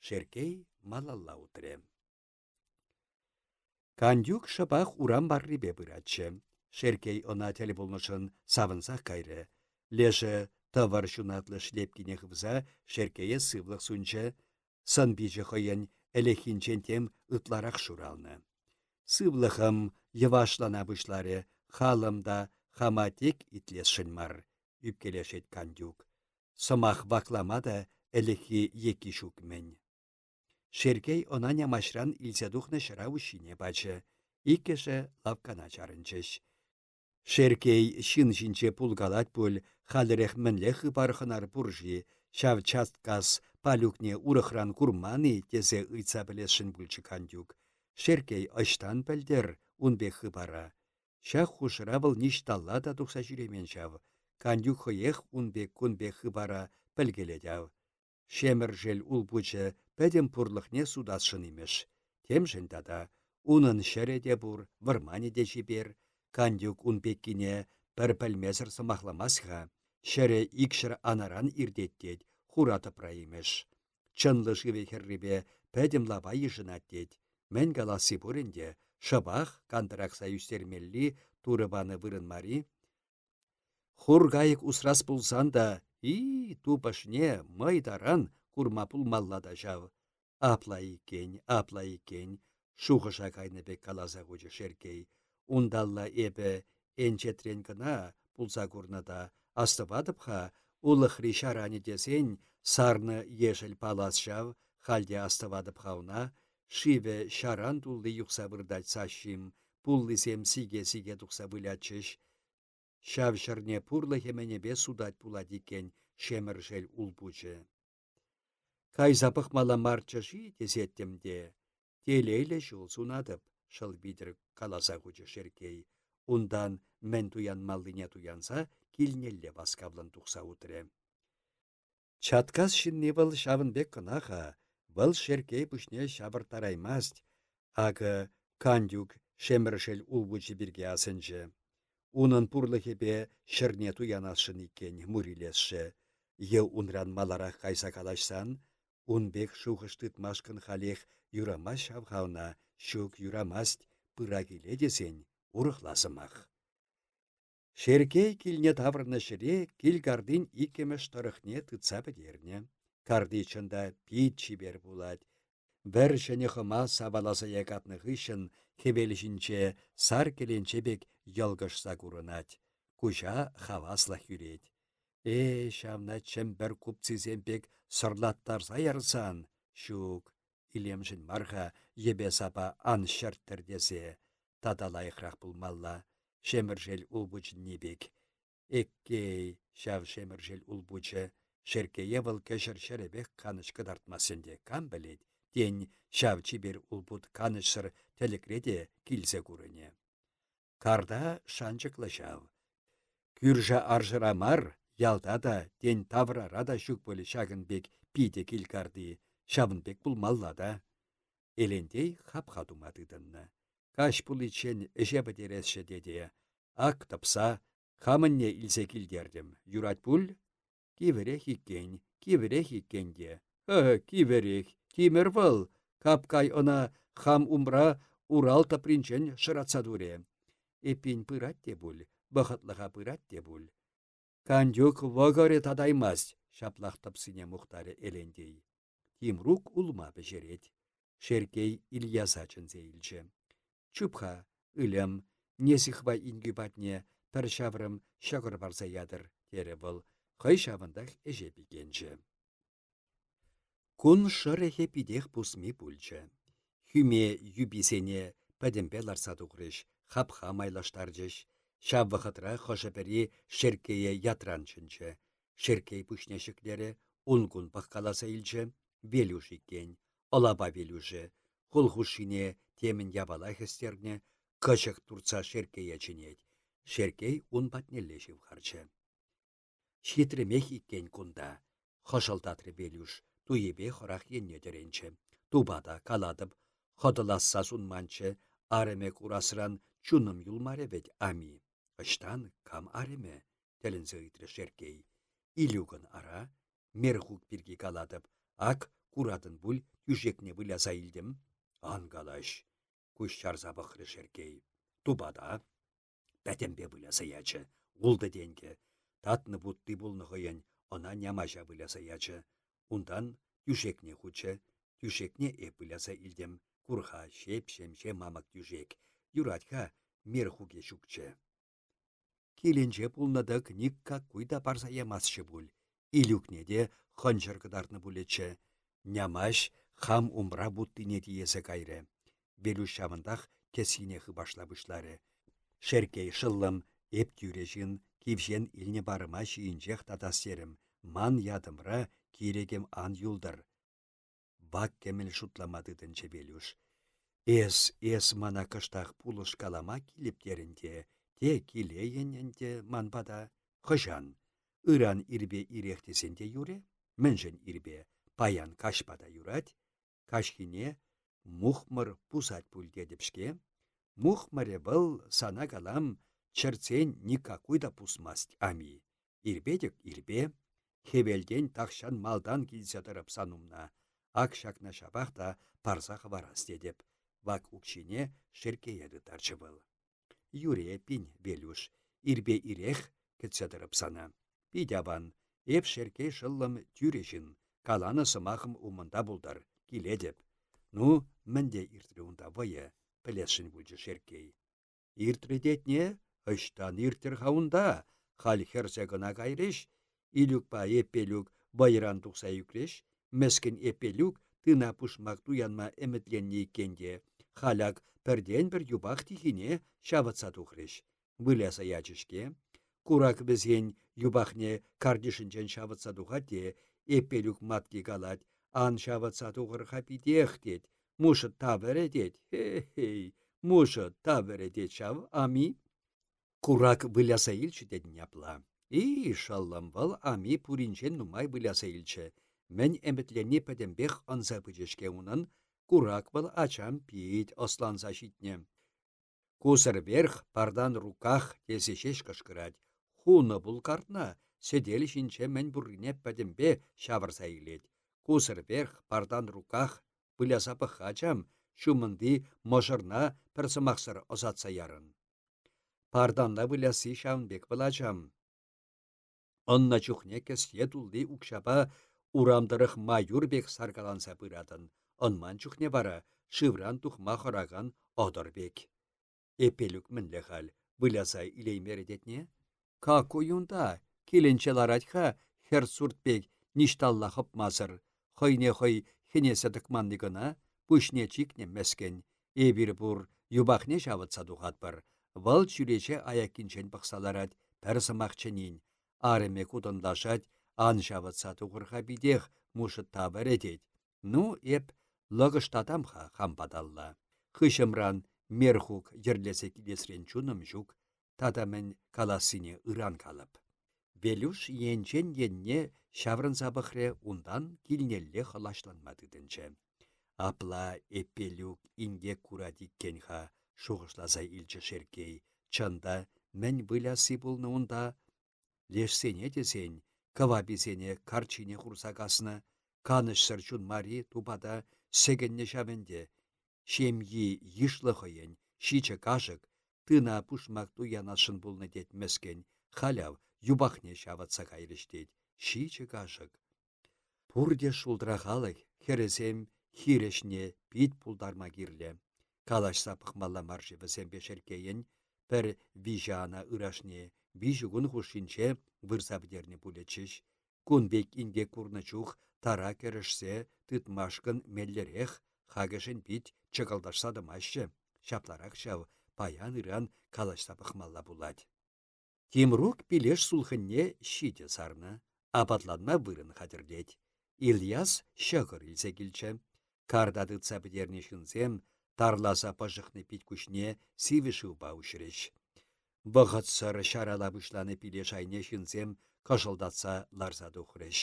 Шеркей малалла утре. Кандюк шабах урам баррибе бұратчы. Шеркей она телеболнышын савынсақ кайры. Леже Тавар шунатлы шлепкине хывза шеркее сывлық сан бижі хойын әлехинчен тем ытларақ шуралны. Сывлықым йывашлана бұшлары, халымда хаматек итлесшін мар, үпкелешет кандюк. Сымақ вакламада әлехи еки шукмен. Шеркей она машран илзядухны шыра ушине бачы, иккеше лавкана чарынчыш. Шеркей шин жинче пулгалать пуль, халерех мінле хыпархынар пуржи, шав часткас палюкне урыхран курманы тезе ыйца білешін бүлчі кандюк. Шеркей аштан пәлдер, унбе хыпара. Шах хушыра был ништалла да тухса жүремен. Кандюк хыех унбе кунбе хыпара пәлгеледяв. Шемір жел улбучы пәдем пурлықне судасшын имеш. Тем дада, унын шәреде бур, вармане де жібер, Кандюк унпеккине пір пәлмезір сымахламасға, шәрі икшір анаран ирдеттет, хураты праимеш. Чынлы живе херрибе пәдім лаба ешінаттет. Мен галасы бұрынде, шыбақ кандырақса юстермелли турыбаны вырын мари. Хур гайык усрас пулсан да, и тупашне майдаран курма пулмаллада жав. Апла икен, апла икен, шухыша кайныбек каласа шеркей. Ундалла эбе энчетрен гына пулса курнада астывадыпха улыхри шарани десен сарны ешел паласшав халде астывадыпхауна шиве шаран тулды юқса вырдать сащим пуллисем сиге-сиге тухса вылячыш Шав шырне пурлы хеменебе судать пуладикен шемір жел. Кай запых мала марчыши тесеттемде, телейле жол сунадып, шыл бидір каласа хучы шеркей. Ундан мен туян маллине туянса, килнелле баскаблын тухса утре. Чаткас шинне был шавынбек кынаха, был шеркей пүшне шабыр тараймаст, ағы кандюк шеміршел улбучы бірге асынчы. Унын пурлыхепе шырне туянашын икен мурилесші. Ел унран маларах кайса калашсан, унбек шухыштыт халех юрама шавхауна Шук юрамаст пыра келе десен урықласымақ. Шеркей килне таврны шыре килгардин икемеш тұрықне тұтса бідерне. Карди чында пит чибер булать. Бір және хыма сабаласа якатны хышын, хебелішінче сар келенчебек елгышса курынать. Кужа хавасла хүрет. Э, шамна чембір купцизембек сырлаттарса ярсан. Шук, илемшін марха ебе сапа ан шырттірдесе. Тадалайықрақ бұлмалла. Шеміржел улбучын небек. Эккей, шав шеміржел улбучы. Шеркее вăл кешір шеребек каныш кыдартмасынде кам білет. Тен шав чибер улбут канышыр телекреде килсе курыне. Карда шанчыклы шав. Күржа аржыра мар, ялда да тен таврара да шук бөлі шагын бек пиде килкарды, шавын бек булмалла да. Элендей хап дынны. Каш пул ичен эше бідересші деде. Ак тапса, хамынне илсе килдердім. Юрат пул, киверех иккен, киверех. Хы, киверех, кимер вăл, капкай ына хам умра Урал тапринчен шыратса дуре. Эпин пырат те бул, бахатлыға пырат те бул. Кандюк вагаре тадаймас, шаплақтап сыне мұқтары элендей. Тимрук улма бежерет. Шеркей Ильязачын зейлчі. Чупха, ылым, несихва ингі батне, пір шаврым шағыр барса ядыр, тері бұл, қай шавындақ әже бігенчі. Кун шыры хепидех пусми пульчы. Хүме юбисене пәдембе ларса хап хапха майлаштаржыш, шав вақытра хошапери шеркее ятранчынчы. Шеркей пүшнешіклері ұнгун паққаласа илчі, велюш иккен, олаба велюші, хулхушине темін ябала хестерне, кычық турца шеркей ячинет. Шеркей ун патнеллеші вхарчы. Шитремех иккен кунда. Хошалтатры белюш, туебе хорах енне Тубада каладып, ходыласса сунманчы, ареме курасыран чуным юлмаревет ами. Ыштан кам ареме, телінзі ыйтры шеркей. Илюгын ара, мерхук пирги каладып, ак курадын бүл южекне выляса илдім. Ангалаш, күш чарза бақыры шеркей. Тубада, пәтембе выляса ячы, улды денге. Татны бутты бұлны хыйын, она нямаша выляса ячы. Ундан южекне хучы, южекне эп выляса илдім. Курха шеп шемше мамак южек. Юратха мер хуге шукчы. Келенже пулнадық никка куйда барса ямасшы бүл. Илюкнеде хончыр кыдарны бүлечі. Нямаш хам умра буттине есі кайры. Белу шамындақ кесине башлабышлары. Шеркей шыллым, эп тюрежін, кивжен илне барыма шиінжех татастерім. Ман ядымра кирегем ан юлдар. Бак кемел шутламадыдынче белюш. Эс, эс мана кыштақ пулыш калама киліптерінде, те килейененде манбада, хыжан. Иран ирбе ирехтесенде юре, мінжін ирбе паян кашпада юрать, кашхине мухмыр пусать пульдедіпшке, мухмыре был сана калам чырцен никакой да пусмасть ами. Ирбедек ирбе, хевелден тахшан малдан килсе санумна ак шакна шабах та парсах варасте деп. Вак шеркеяды тарчы был. Юрия пин белюш, ирбе ирех кетседіріп сана. Пидябан, эп шеркей шыллым тюрешін, каланы сымахым умында булдар, киле деп. Ну, мінде иртірі унда вайы, пілесшін бүлжі шеркей. Иртірі ыштан иртір хаунда, хал херсе гына кайреш, илюк па епелюк байран тұқса юкреш, Мәскін эпелюк тына пушмак туянма әмітленне иккенде. Халяк пірден бір юбақ тихине шаватса тухреш. Выляса ячышке. Курак бізген юбахне кардишінчен шаватса тухате, эпелюк матки галать, ан шаватса тухыр хапидех дед. Мушыт табір дед. Хе-хей, мушыт табір дед шав, ами? Курак выляса илчі дедін япла. И, шаллам вал, ами пуринчен нумай выляса илчі. Мен әмітлене пәдембех анса пүчешке унын, курак был ачам пейт осланса шитне. Кусыр верх пардан руках тесешеш кышкырать. Хуны бұл картна, седел шинче мен буррине пәдембе шавырса илет. Кусыр верх пардан руках пыляса пăхачам, шумынди можырна пірсымақсыр озатса ярын. Парданла вылясы шавнбек пылачам. Онна чухне кесте тулди укшапа Урамдырых ма юрбек саргаланса пыратын. Онман чухне бара, шывран тухма хораган одырбек. Эпелюк мінлі хал, бұляса илеймередетне? Ка куюнда, келенчеларатха хер суртбек ништаллахып мазыр. Хойне хой хенесе дықмандығына, пүшне чикне мескен. Эбір бұр юбахне жавытса дұғат Вал чүрече аякинчен бақсаларад, пәрсімақчынин. Арыме кудындашад, ан жавытса тұғырға бидех, мушыт табыр едет. Ну, эп, лығыштатамха хампадалла. Хышымран мерхук ерлесе килесрен чуным жүк, татамен каласыне ыран калып. Велюш енчен енне шаврын забықре ундан килнелле халашланмадыдынче. Апла эпелюк инге курадиккенха, шуғышлаза илчі шеркей. Чында мән вылясы бұлны ұнда, лешсене десен, кавабизене карчине хурсагасына, каныш сырчун мари тупада сегенне шавенде. Шемйи йышлы хойен, шиче кажык, тына пушмак туянашын бұлны дет мескен, халяв юбахне шаватса кайрыштет, шиче кажык. Пурде шулдрахалык, херезем хирешне пит пулдарма кирле. Калашса пықмалла маржы візембе шеркейін, бір вижана ырашне, вижугун хушинче вырса бдерне пулечіш. Кунбек инде курнычух тара керешсе тытмашкын меллерех хагешін пит чықалдашсадымашы. Шапларак шау паян ыран калашса пықмалла булать. Тимрук пилеш сулхынне шиде сарны, апатланма вырын хатерлет. Ильяс шығыр илсе келчі. Кардады цапыдерне шынсем, тарласа пăшăхнă пит кучне сивиши упа ушреш. Вăхăтсăр çарала пучланы пиле шайне çынсем кăшылдатса ларса тухреш.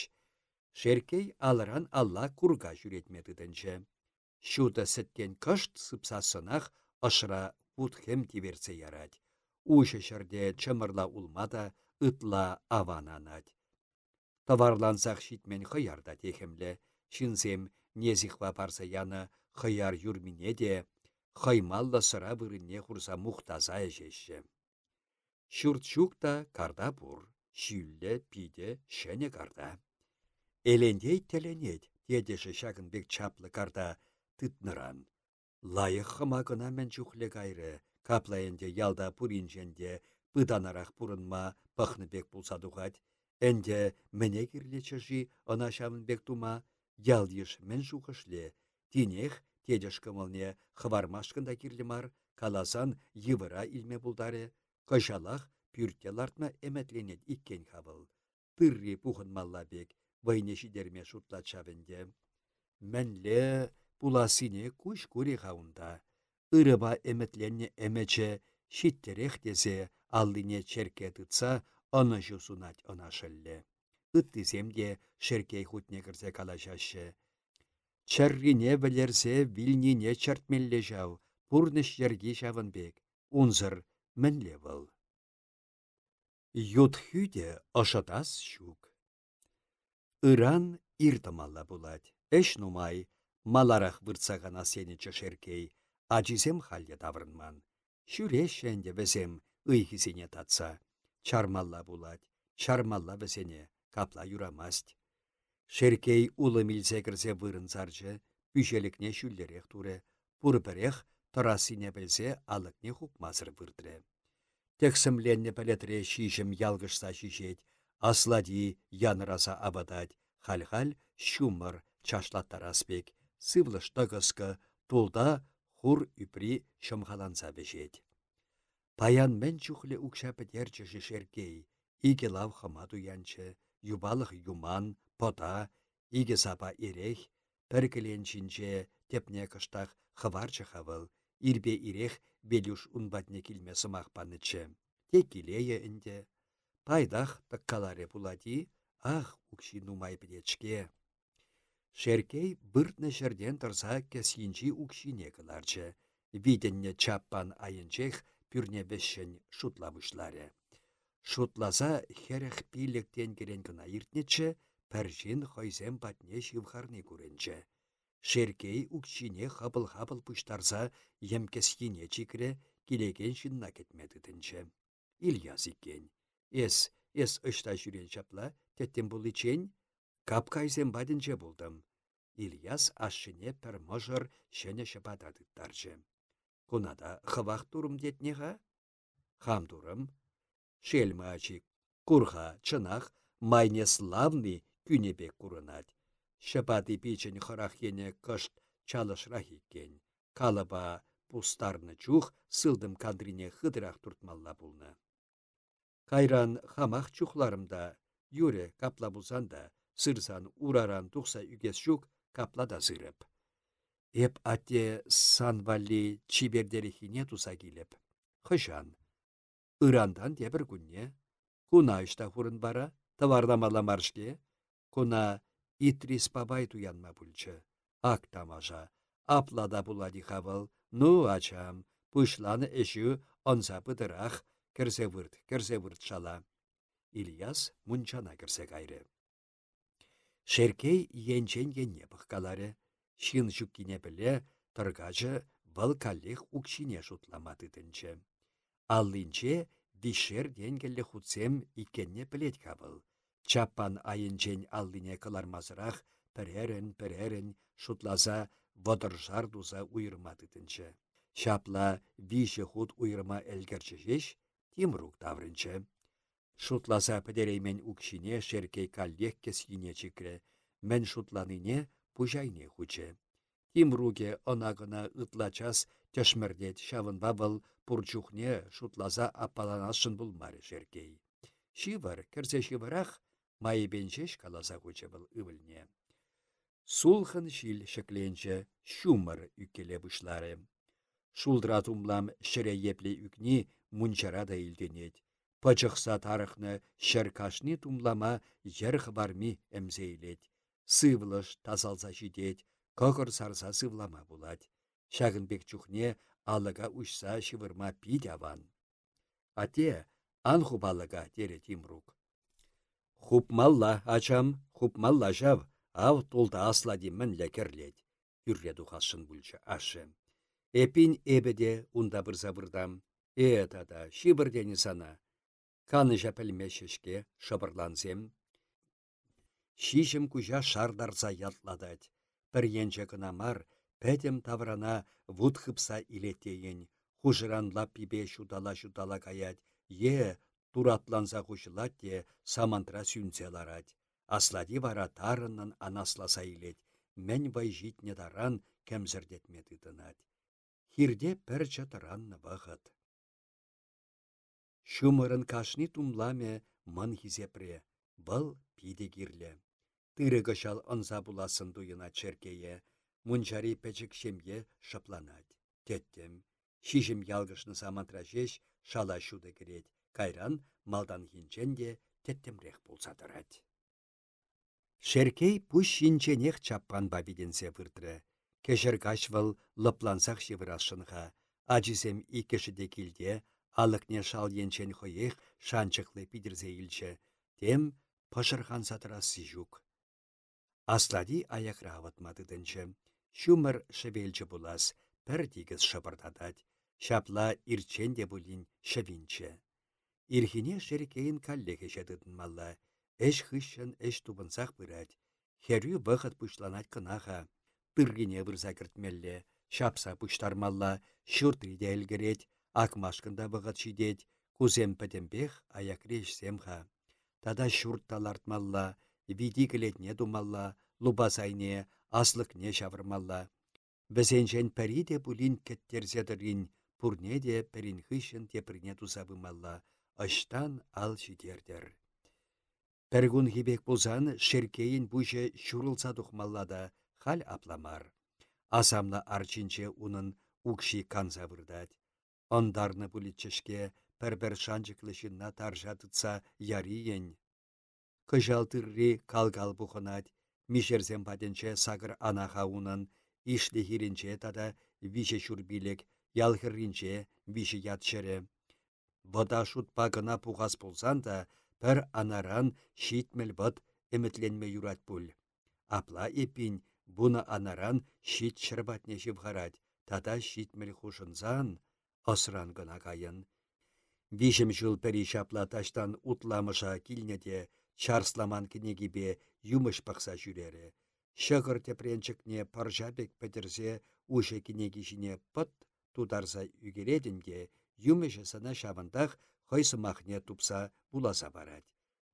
Шеркей алыран алла курга жүретме тытынчы. Шута сеттен кышт сыпсасынах ышра хем тиверсе ярать. Ушы çрде чымырла улмада ытла авананать. Таварлансах шитмен хыярда техемле, çынсем незихва парса яны хыяр юрмине де, хаймалла сыра вырынне хурса мухтаза әжеші. Шүртшук та карда бур, шүлле пиде шәне карда. Элендей теленет, дедеші бек чаплы карда тытныран. Лайық хыма гына мен чухле кайры, каплайынде ялда пуринженде пыданарақ пурынма бек булса дуғать. Әнде мене кирле чыжи ына бек тума, ял еш мен шухышле, тинех Тедеш кымылне хывармашкында кирлемар, каласан йывыра илме булдаре, кышалах пюрте лартма эметленет иккен хавыл. Тырри пухын малла бек, вайне шидерме шутла чавенде. Мәнле пуласине куш кури хаунда. Ирыба эметленне эмече шиттерех дезе аллине черке тытса, аны жусунать ына шелле. Ыттисемде шеркей хутне кірсе калашашы. Чаррине білерсе вилнине чартмелле жау, жерге бек, унзыр мінле был. Ют хүде ошатас шук. Иран иртамалла булать. Эш нумай, маларах вырцагана сені чашеркей, ажизем халде таврынман. Шүре візем ыйхизене татса. Чармалла булать, чармалла візене, капла юрамасть. Шеркей улы милсе кірсе вырын зарчы, пүшелікне шүлдерек туре, тұрасыне білсе алықне хупмазыр вырдыры. Тексімленне пәлетіре шишім ялғышса шишет, аслади яныраса абадать, хал-хал шумыр чашлаттараспек, сывлыш тығысқы тулда хур үпри шымхаланса бешет. Паян мен чухле укша петерчі шеркей, иге лав хамаду янчы, юбалық юман, пота, иге сапа ирех, пәркіленчінче тепне кыштақ хыварчы хавыл, ирбе ирех белюш унбатне килме сымақпанычы. Те килее інде. Пайдах таққаларе пулади, ах, укши нумай. Шеркей бұртны жерден тұрса кәсінчі укшине кыларчы. Виденне чаппан айынчех пүрне бешшін шутлабышлары. Шутласа херех пиліктен керен кына иртнечі, пәржен хойзем патне шивхарны. Шеркей укчине хабыл-хабыл пуштарса емкесхине чикре килеген шынна кетмедідінче. Ильяс иккен. Эс, эс ұшта жүрен чапла, теттен бұл ичен, капкайзем бадінче булдым. Ильяс ашшыне пір мұжыр шене шыпатадыттаржы. Кунада хывақ турым детнеға? Хам турым. Шелма ачи, курха, чынах, майне славный күнебек курынат. Шыпаты хырах ене кышт чалышрах иккен. Калаба пустарны чух сылдым кандрине хыдырах туртмалла булны. Кайран хамах чухларымда, юре капла булсанда, сырсан ураран тухса үгес шук капла да сырып. Эп атте санвали чибердерехине туса келіп. Хышан. Ырандан дебір күнне. Куна ішта хурын бара, тавардамала маршке. Куна итрис бабай туянма бүлчі. Ак тамажа. Аплада булади хавал. Ну, ачам. Пушланы эші онса пыдырах. Кірсе вырт, кірсе вырт шала. Ильяс мунчана кірсе кайры. Шеркей енчен енне бұққалары. Шин жүккіне біле, тұрғажы бұл каллех ұқшине жұтламады дінчі. Аллинче вишер денгелі худсем икенне білет кабыл. Чаппан айынчен аллине кылармазырақ пірерін-пірерін шутлаза водыржар дуза уйырмады дінчі. Шапла виші худ уйырма әлгерчі тимрук таврынчы. Шутласа пӹдереймен укшине шеркей каллех кес йине чикре, мӹн шутланыне пужайне хуче. Тимруге онагына ытлачас тешмердет шавын бабыл пурчухне шутлаза аппаланашын булмары шеркей. Шивар, керсе шиварах, майыбенчеш каласа хуче был ывылне. Сулхын шил шекленче шумыр үккеле бұшлары. Шулдра тумлам шыре епле үкни мунчара да илденет. Пачықса тарықны шыркашни тумлама жер хабарми әмзейлет сывлыш тазалса жидет, кокыр сарса сывлама булать. Шагынбек чухне алыга ушса шывырма пид аван. Ате, ан хубалыга тере Тимрук. Хупмалла, ачам, хупмалла жав, ав толда аслади мін лекерлет. Юрре духашын бүлчі ашы. Эпин эбеде унда бір забырдам. Э тада, шибірдені сана. Каны жәпілмешешке шабырлансем, Шишім күжа шардарса ятладать. Бір енче кынамар, пәтем таврана вудхыпса илетейін. Хужыранла пибе шудала-шудала. Е, туратланса хушылат те самантра сүнсе ларать. Аслади вара тарыннан анасласа илет. Мән вай житне таран кәмзірдетмеді тынать. Хирде пір чатыранны вағыт. Шумырын кашни тумламе мын хизепре. Бұл пиде кирле. Тыры кышал ынса буласын туйына черкее, мунчари пәчік шемге шапланать. Теттем, шишім ялгышны самантра жеш шала шуды керет, кайран малдан хинченде теттемрех болса тұрать. Шеркей пуш шинченех чаппан бабиденсе выртры. Кешер кашвал лыплансақ шевырашынға, ажисем икешіде килде, алықне шал енчен хоех шанчықлы пидірзе илчі, тем пашырхан сатыра сижук. Аслади аякра аватмады Шумыр шевелчі булас, пір дегіз шапырдадад. Шапла ирченде булин шевинче. Ирхине шерекейін каллеге жадыдын малла. Эш хыщын эш тубынсақ бұрад. Херю бұғыт бұшланат кынаға. Пыргине вырза кіртмелле. Шапса бұштармалла, шүртри әлгірет, акмашкында бұғыт шидет, кузем пәдембех аяк семха. Тада шүрт талартмалла, види кілетне думалла, лубасайне, аслықне шавырмалла. Бізенжен пәрі де бұлін кеттерзедірін, пұрне де пәрін хышын тепірне тузабымалла, аштан ал жидердер. Пәргун хибек бұлзан шеркейін бұжы шурылса тұхмаллада хал апламар. Асамна арчинче унын укши канза вырдать. Ондарны бұлітчешке пәрбір шанчықлышынна таржатыца яриен. Кыжалтырри калгал бұхынат, мишерзем патенче сагыр анаха унын, ишлі хирінче тада више шурбилек, ялхырринче више ятшере. Вода шутпа гына пуғас болсан да, пір анаран шитмел бұд үмітленме юрат бұл. Апла епин, бұны анаран шит шырбатне жывғарад, тада шитмел хушынзан, осран гына кайын. Вишім жыл пәрі шапла таштан утламыша килнеде, Чарсламан кенегибе юмыш пақса жүрері. Шығыр тепренчікне паржабек пәдірзе уше кенеги жіне пыт тударса юмышы сына шабындақ хойсымахне тупса буласа барад.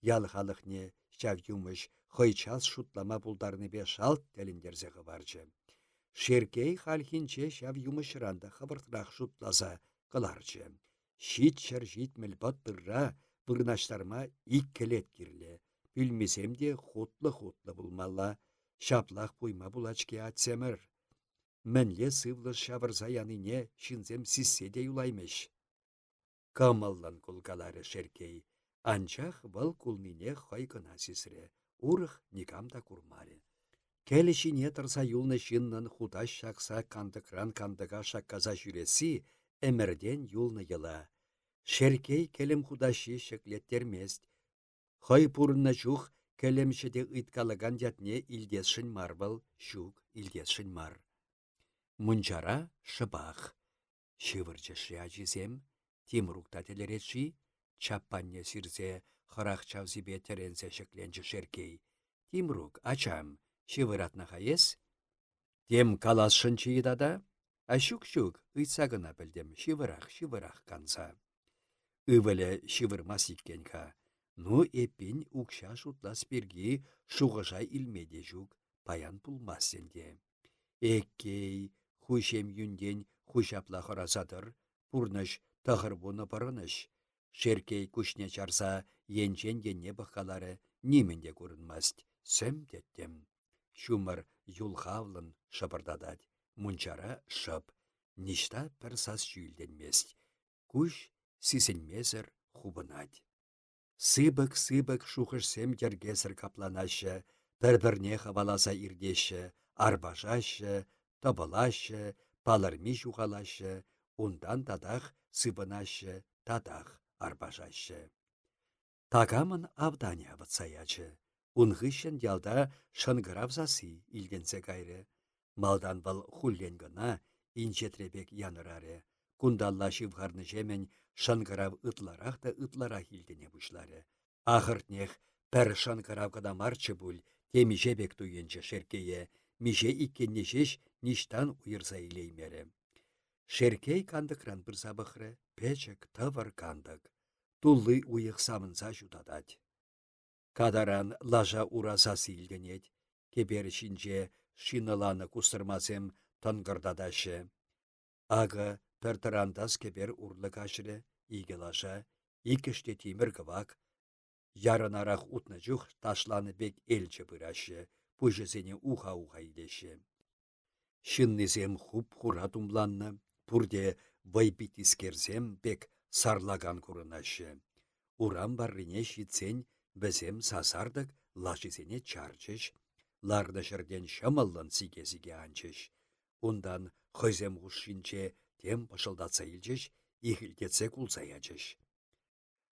Ял халықне шав юмыш хой час шутлама бе шалт тәліндерзе барчы. Шеркей халхинче шав юмышыранда хабыртырақ шутласа кыларчы. Шит шыр житміл баттырра вырнаштарма ик келет кирле. Білмесем де хутлы-хутлы булмалла. Шаплах пуйма булачке атсемір. Мәнле сывлы шавырза яныне шинзем сиссе де юлаймеш. Камаллан кулкалары шеркей. Анчах вăл кулнине хайкына сисре. Урых никамда курмаре. Келешине тұрса юлны шиннын худаш шақса кандыкран кандыға шақказа жүресі, әмірден юлны йыла. Шеркей келем худаши шеклеттермест. Хай пурынна жух келемшіде ыткалыган ятне илдесшін марбыл, шук илдесшін мар. Мунчара шыбах. Шывырчы шиачизем, Тимрукта телеретши, чаппанне сирзе, хырах чавзибе теренсе шекленчі шеркей. Тимрук, ачам, шивыратна хаес? Тем каласшын чиедада? А щук-щук, ыйтса гына білдем, шивырах, шивырах канса. Ывеле шивырмас иккенха. Ну эпин укша шутлас перги шуғыжай илмеде жук, паян пулмасенде. Эккей, хушем юнден хушапла хоразадыр, пурныш тахыр буны парыныш. Шеркей күшне чарса, енчен енне бұққалары неменде көрінмаст, сөм деттем. Шумыр юлхавлын шыпырдадад. Мунчара шып. Ништа пір сас жүйілденмест. Күш сисенмезір хубынад. Сыбык-сыбык шухышсем дергесір капланашы, бір-бірне хаваласа ирдеші, арбажашы, табылашы, палырми жуғалашы, ундан тадақ сыбынашы, тадақ арбажашы. Тагамын авданя ватсаячы. Унғышын ялда шынгырав засы илденсе кайры. Малдан бұл хуллен гына инчетребек янырары. Кундалла шивғарны жемен шынгырав ытларақ та ытларах илдене бұшлары. Ахыртнех пәр шынгырав гына марчы бұл, теми жебек туйынчы шеркее, миже иккеннешеш ништан уйырса илеймері. Шеркей кандықран бір сабықры, печек тавар кандық. Туллы уйық самынса. Кадаран лажа ураса силденет. Кебер шинче шиныланы кустырмасем тынгырдадашы. Ага пертарандас кебер урлы кашыры, иге лажа, икіште тимір кывак. Ярынарах утны жух ташланы бек элчі бұрашы, пұжызене уха-уха илеші. Хуп хура пурде вайбит искерзем бек сарлаган курынашы. Урам баррине шитсен Бізем сасардық лашисене чарчыш, ларды жерден шамаллан сиге-сиге анчыш. Ундан хызем ғушшинче тем пышылдатса илчеш, ихілдетсе кулсаячыш.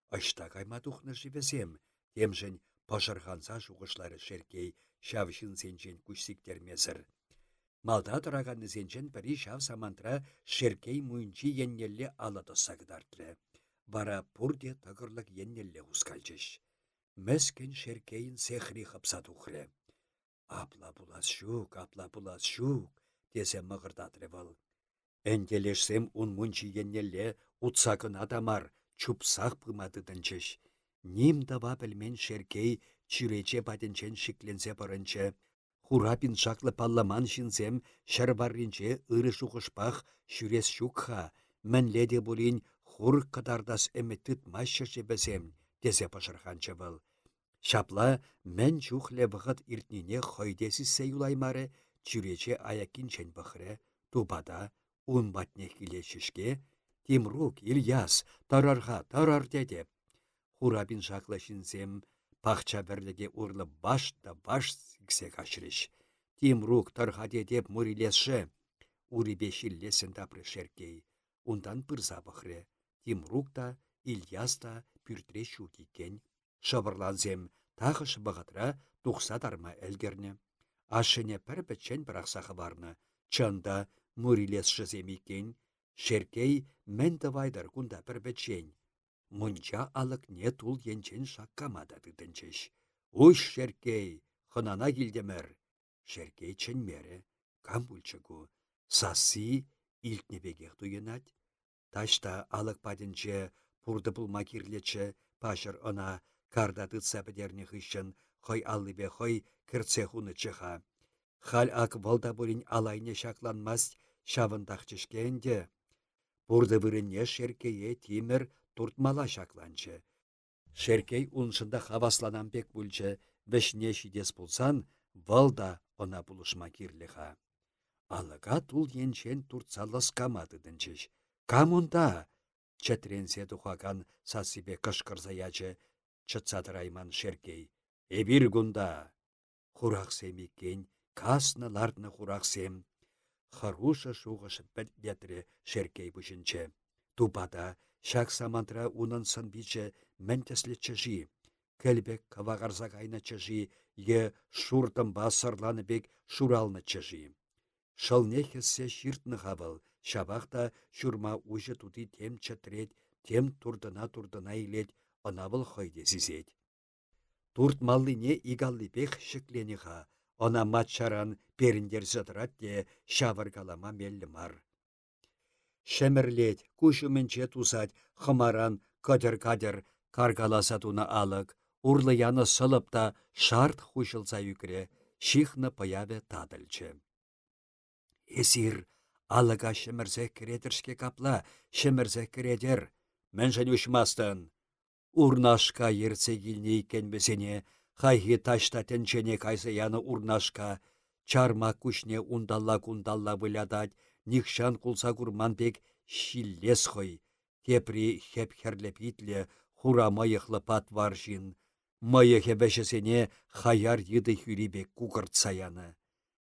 Ашта кайма тухны живесем, темжен пашырханса шуғышлары шеркей шавшын сенчен күшсіктермесір. Малда тұрағанны сенчен бірі шав самантра шеркей муынчи еннелле алады сағыдартыры. Бара пурде тағырлық еннелле ұскалчыш. Мәскен шеркейін сехри қапса тухрре. Апла булас шук, апла булас шук, десе мығырдатры выл. Әнделешсем ун мұнчи еннелле утсакын адамар, чупсақ пымадыдынчыш. Ним дава білмен шеркей чирече баденчен шикленсе барынчы. Хурапин шаклы палламан шинсем шарбарринче ыры шуғышпақ шүрес шукха, мәнледе булин хур кадардас әметтіт машшы бәсем тесе пашырханчы был. Шапла мән чухле вғыт иртнине хойдесі сейулаймары чүрече аякинчен бұхры, тубада, ун батне келешішке, Тимрук, Ильяс, тарарға, тарар дедеп. Хурабин шақлы шинсем, пахча бірліге урлы баш да баш сіксе кашрыш. Тимрук тарха дедеп мурилесші, урибе шиллесін тапры шеркей. Ундан пырза бұхры. Тимрук та, Ильяс та, пүртре шукикен. Шабырланзем тағы шыбығытра тұқса дарма әлгерне. Ашыне пір бітчен бірақсақы барны. Чында мұрилес шыземекен. Шеркей мен вайдар күнда пір бітчен. Мұнча алық не тұл енчен шаққамада дыдынчыш. Уш шеркей, хынана килдемер. Шеркей ченмере, кам пульчыку. Сасы илтнебегех туйынать. Ташта алык падінче пурды пулма кирлече, пашыр она карда тытса бідерні хыщын, хой аллыбе хой кірце хуны чыха. Хал ак волда алайне шакланмас шавындақ чешкенде. Вырынне шеркее тимір туртмала шакланчы. Шеркей уншында хавасланан бек бүлчі, вешне шидес пулсан, валда она пулышма кирліха. Алыға тул енчен камадыдынчыш. Кам онда? Чәтренсе тухаган сасибе кышкырза ячы, чытсадырайман шеркей. Эбир гунда. Хурақсем екен, касны лардны хурақсем. Харуша шуғыш бәтре шеркей бүшінче. Тупада, шак самантра унын сын биче мәнтеслі чыжи. Кәлбек кавағарза кайна чыжи, е шуртым басырланы бек шуралны чыжи. Шылне хессе ширтны хавыл, шабақта шурма ұжы туди тем чатрет, тем турдына турдына илет, онавыл хойде зизет. Турт маллине игаллипех шықлениха, она матчаран періндер зыдырат де шавыргалама меллі мар. Шемірлет, күшіменче тузать, хымаран, кадыр-кадыр, каргаласа туна алык, урлы яны сылыпта шарт хушылса юкре, шихны паяве тадылчы. Эсир, алыға шымырзе кіредіршке капла, шымырзе кіредер. Мәншін үшмастын. Урнашка ерце келне икен бізіне, хайхи ташта тенчене кайсы яны урнашка, чарма күшне ундалла-кундалла вылядать, нихшан кулса курман бек шиллес хой. Тепри хеп херлеп итле, хура майықлы пат хаяр еді хүрибек кукырт саяны.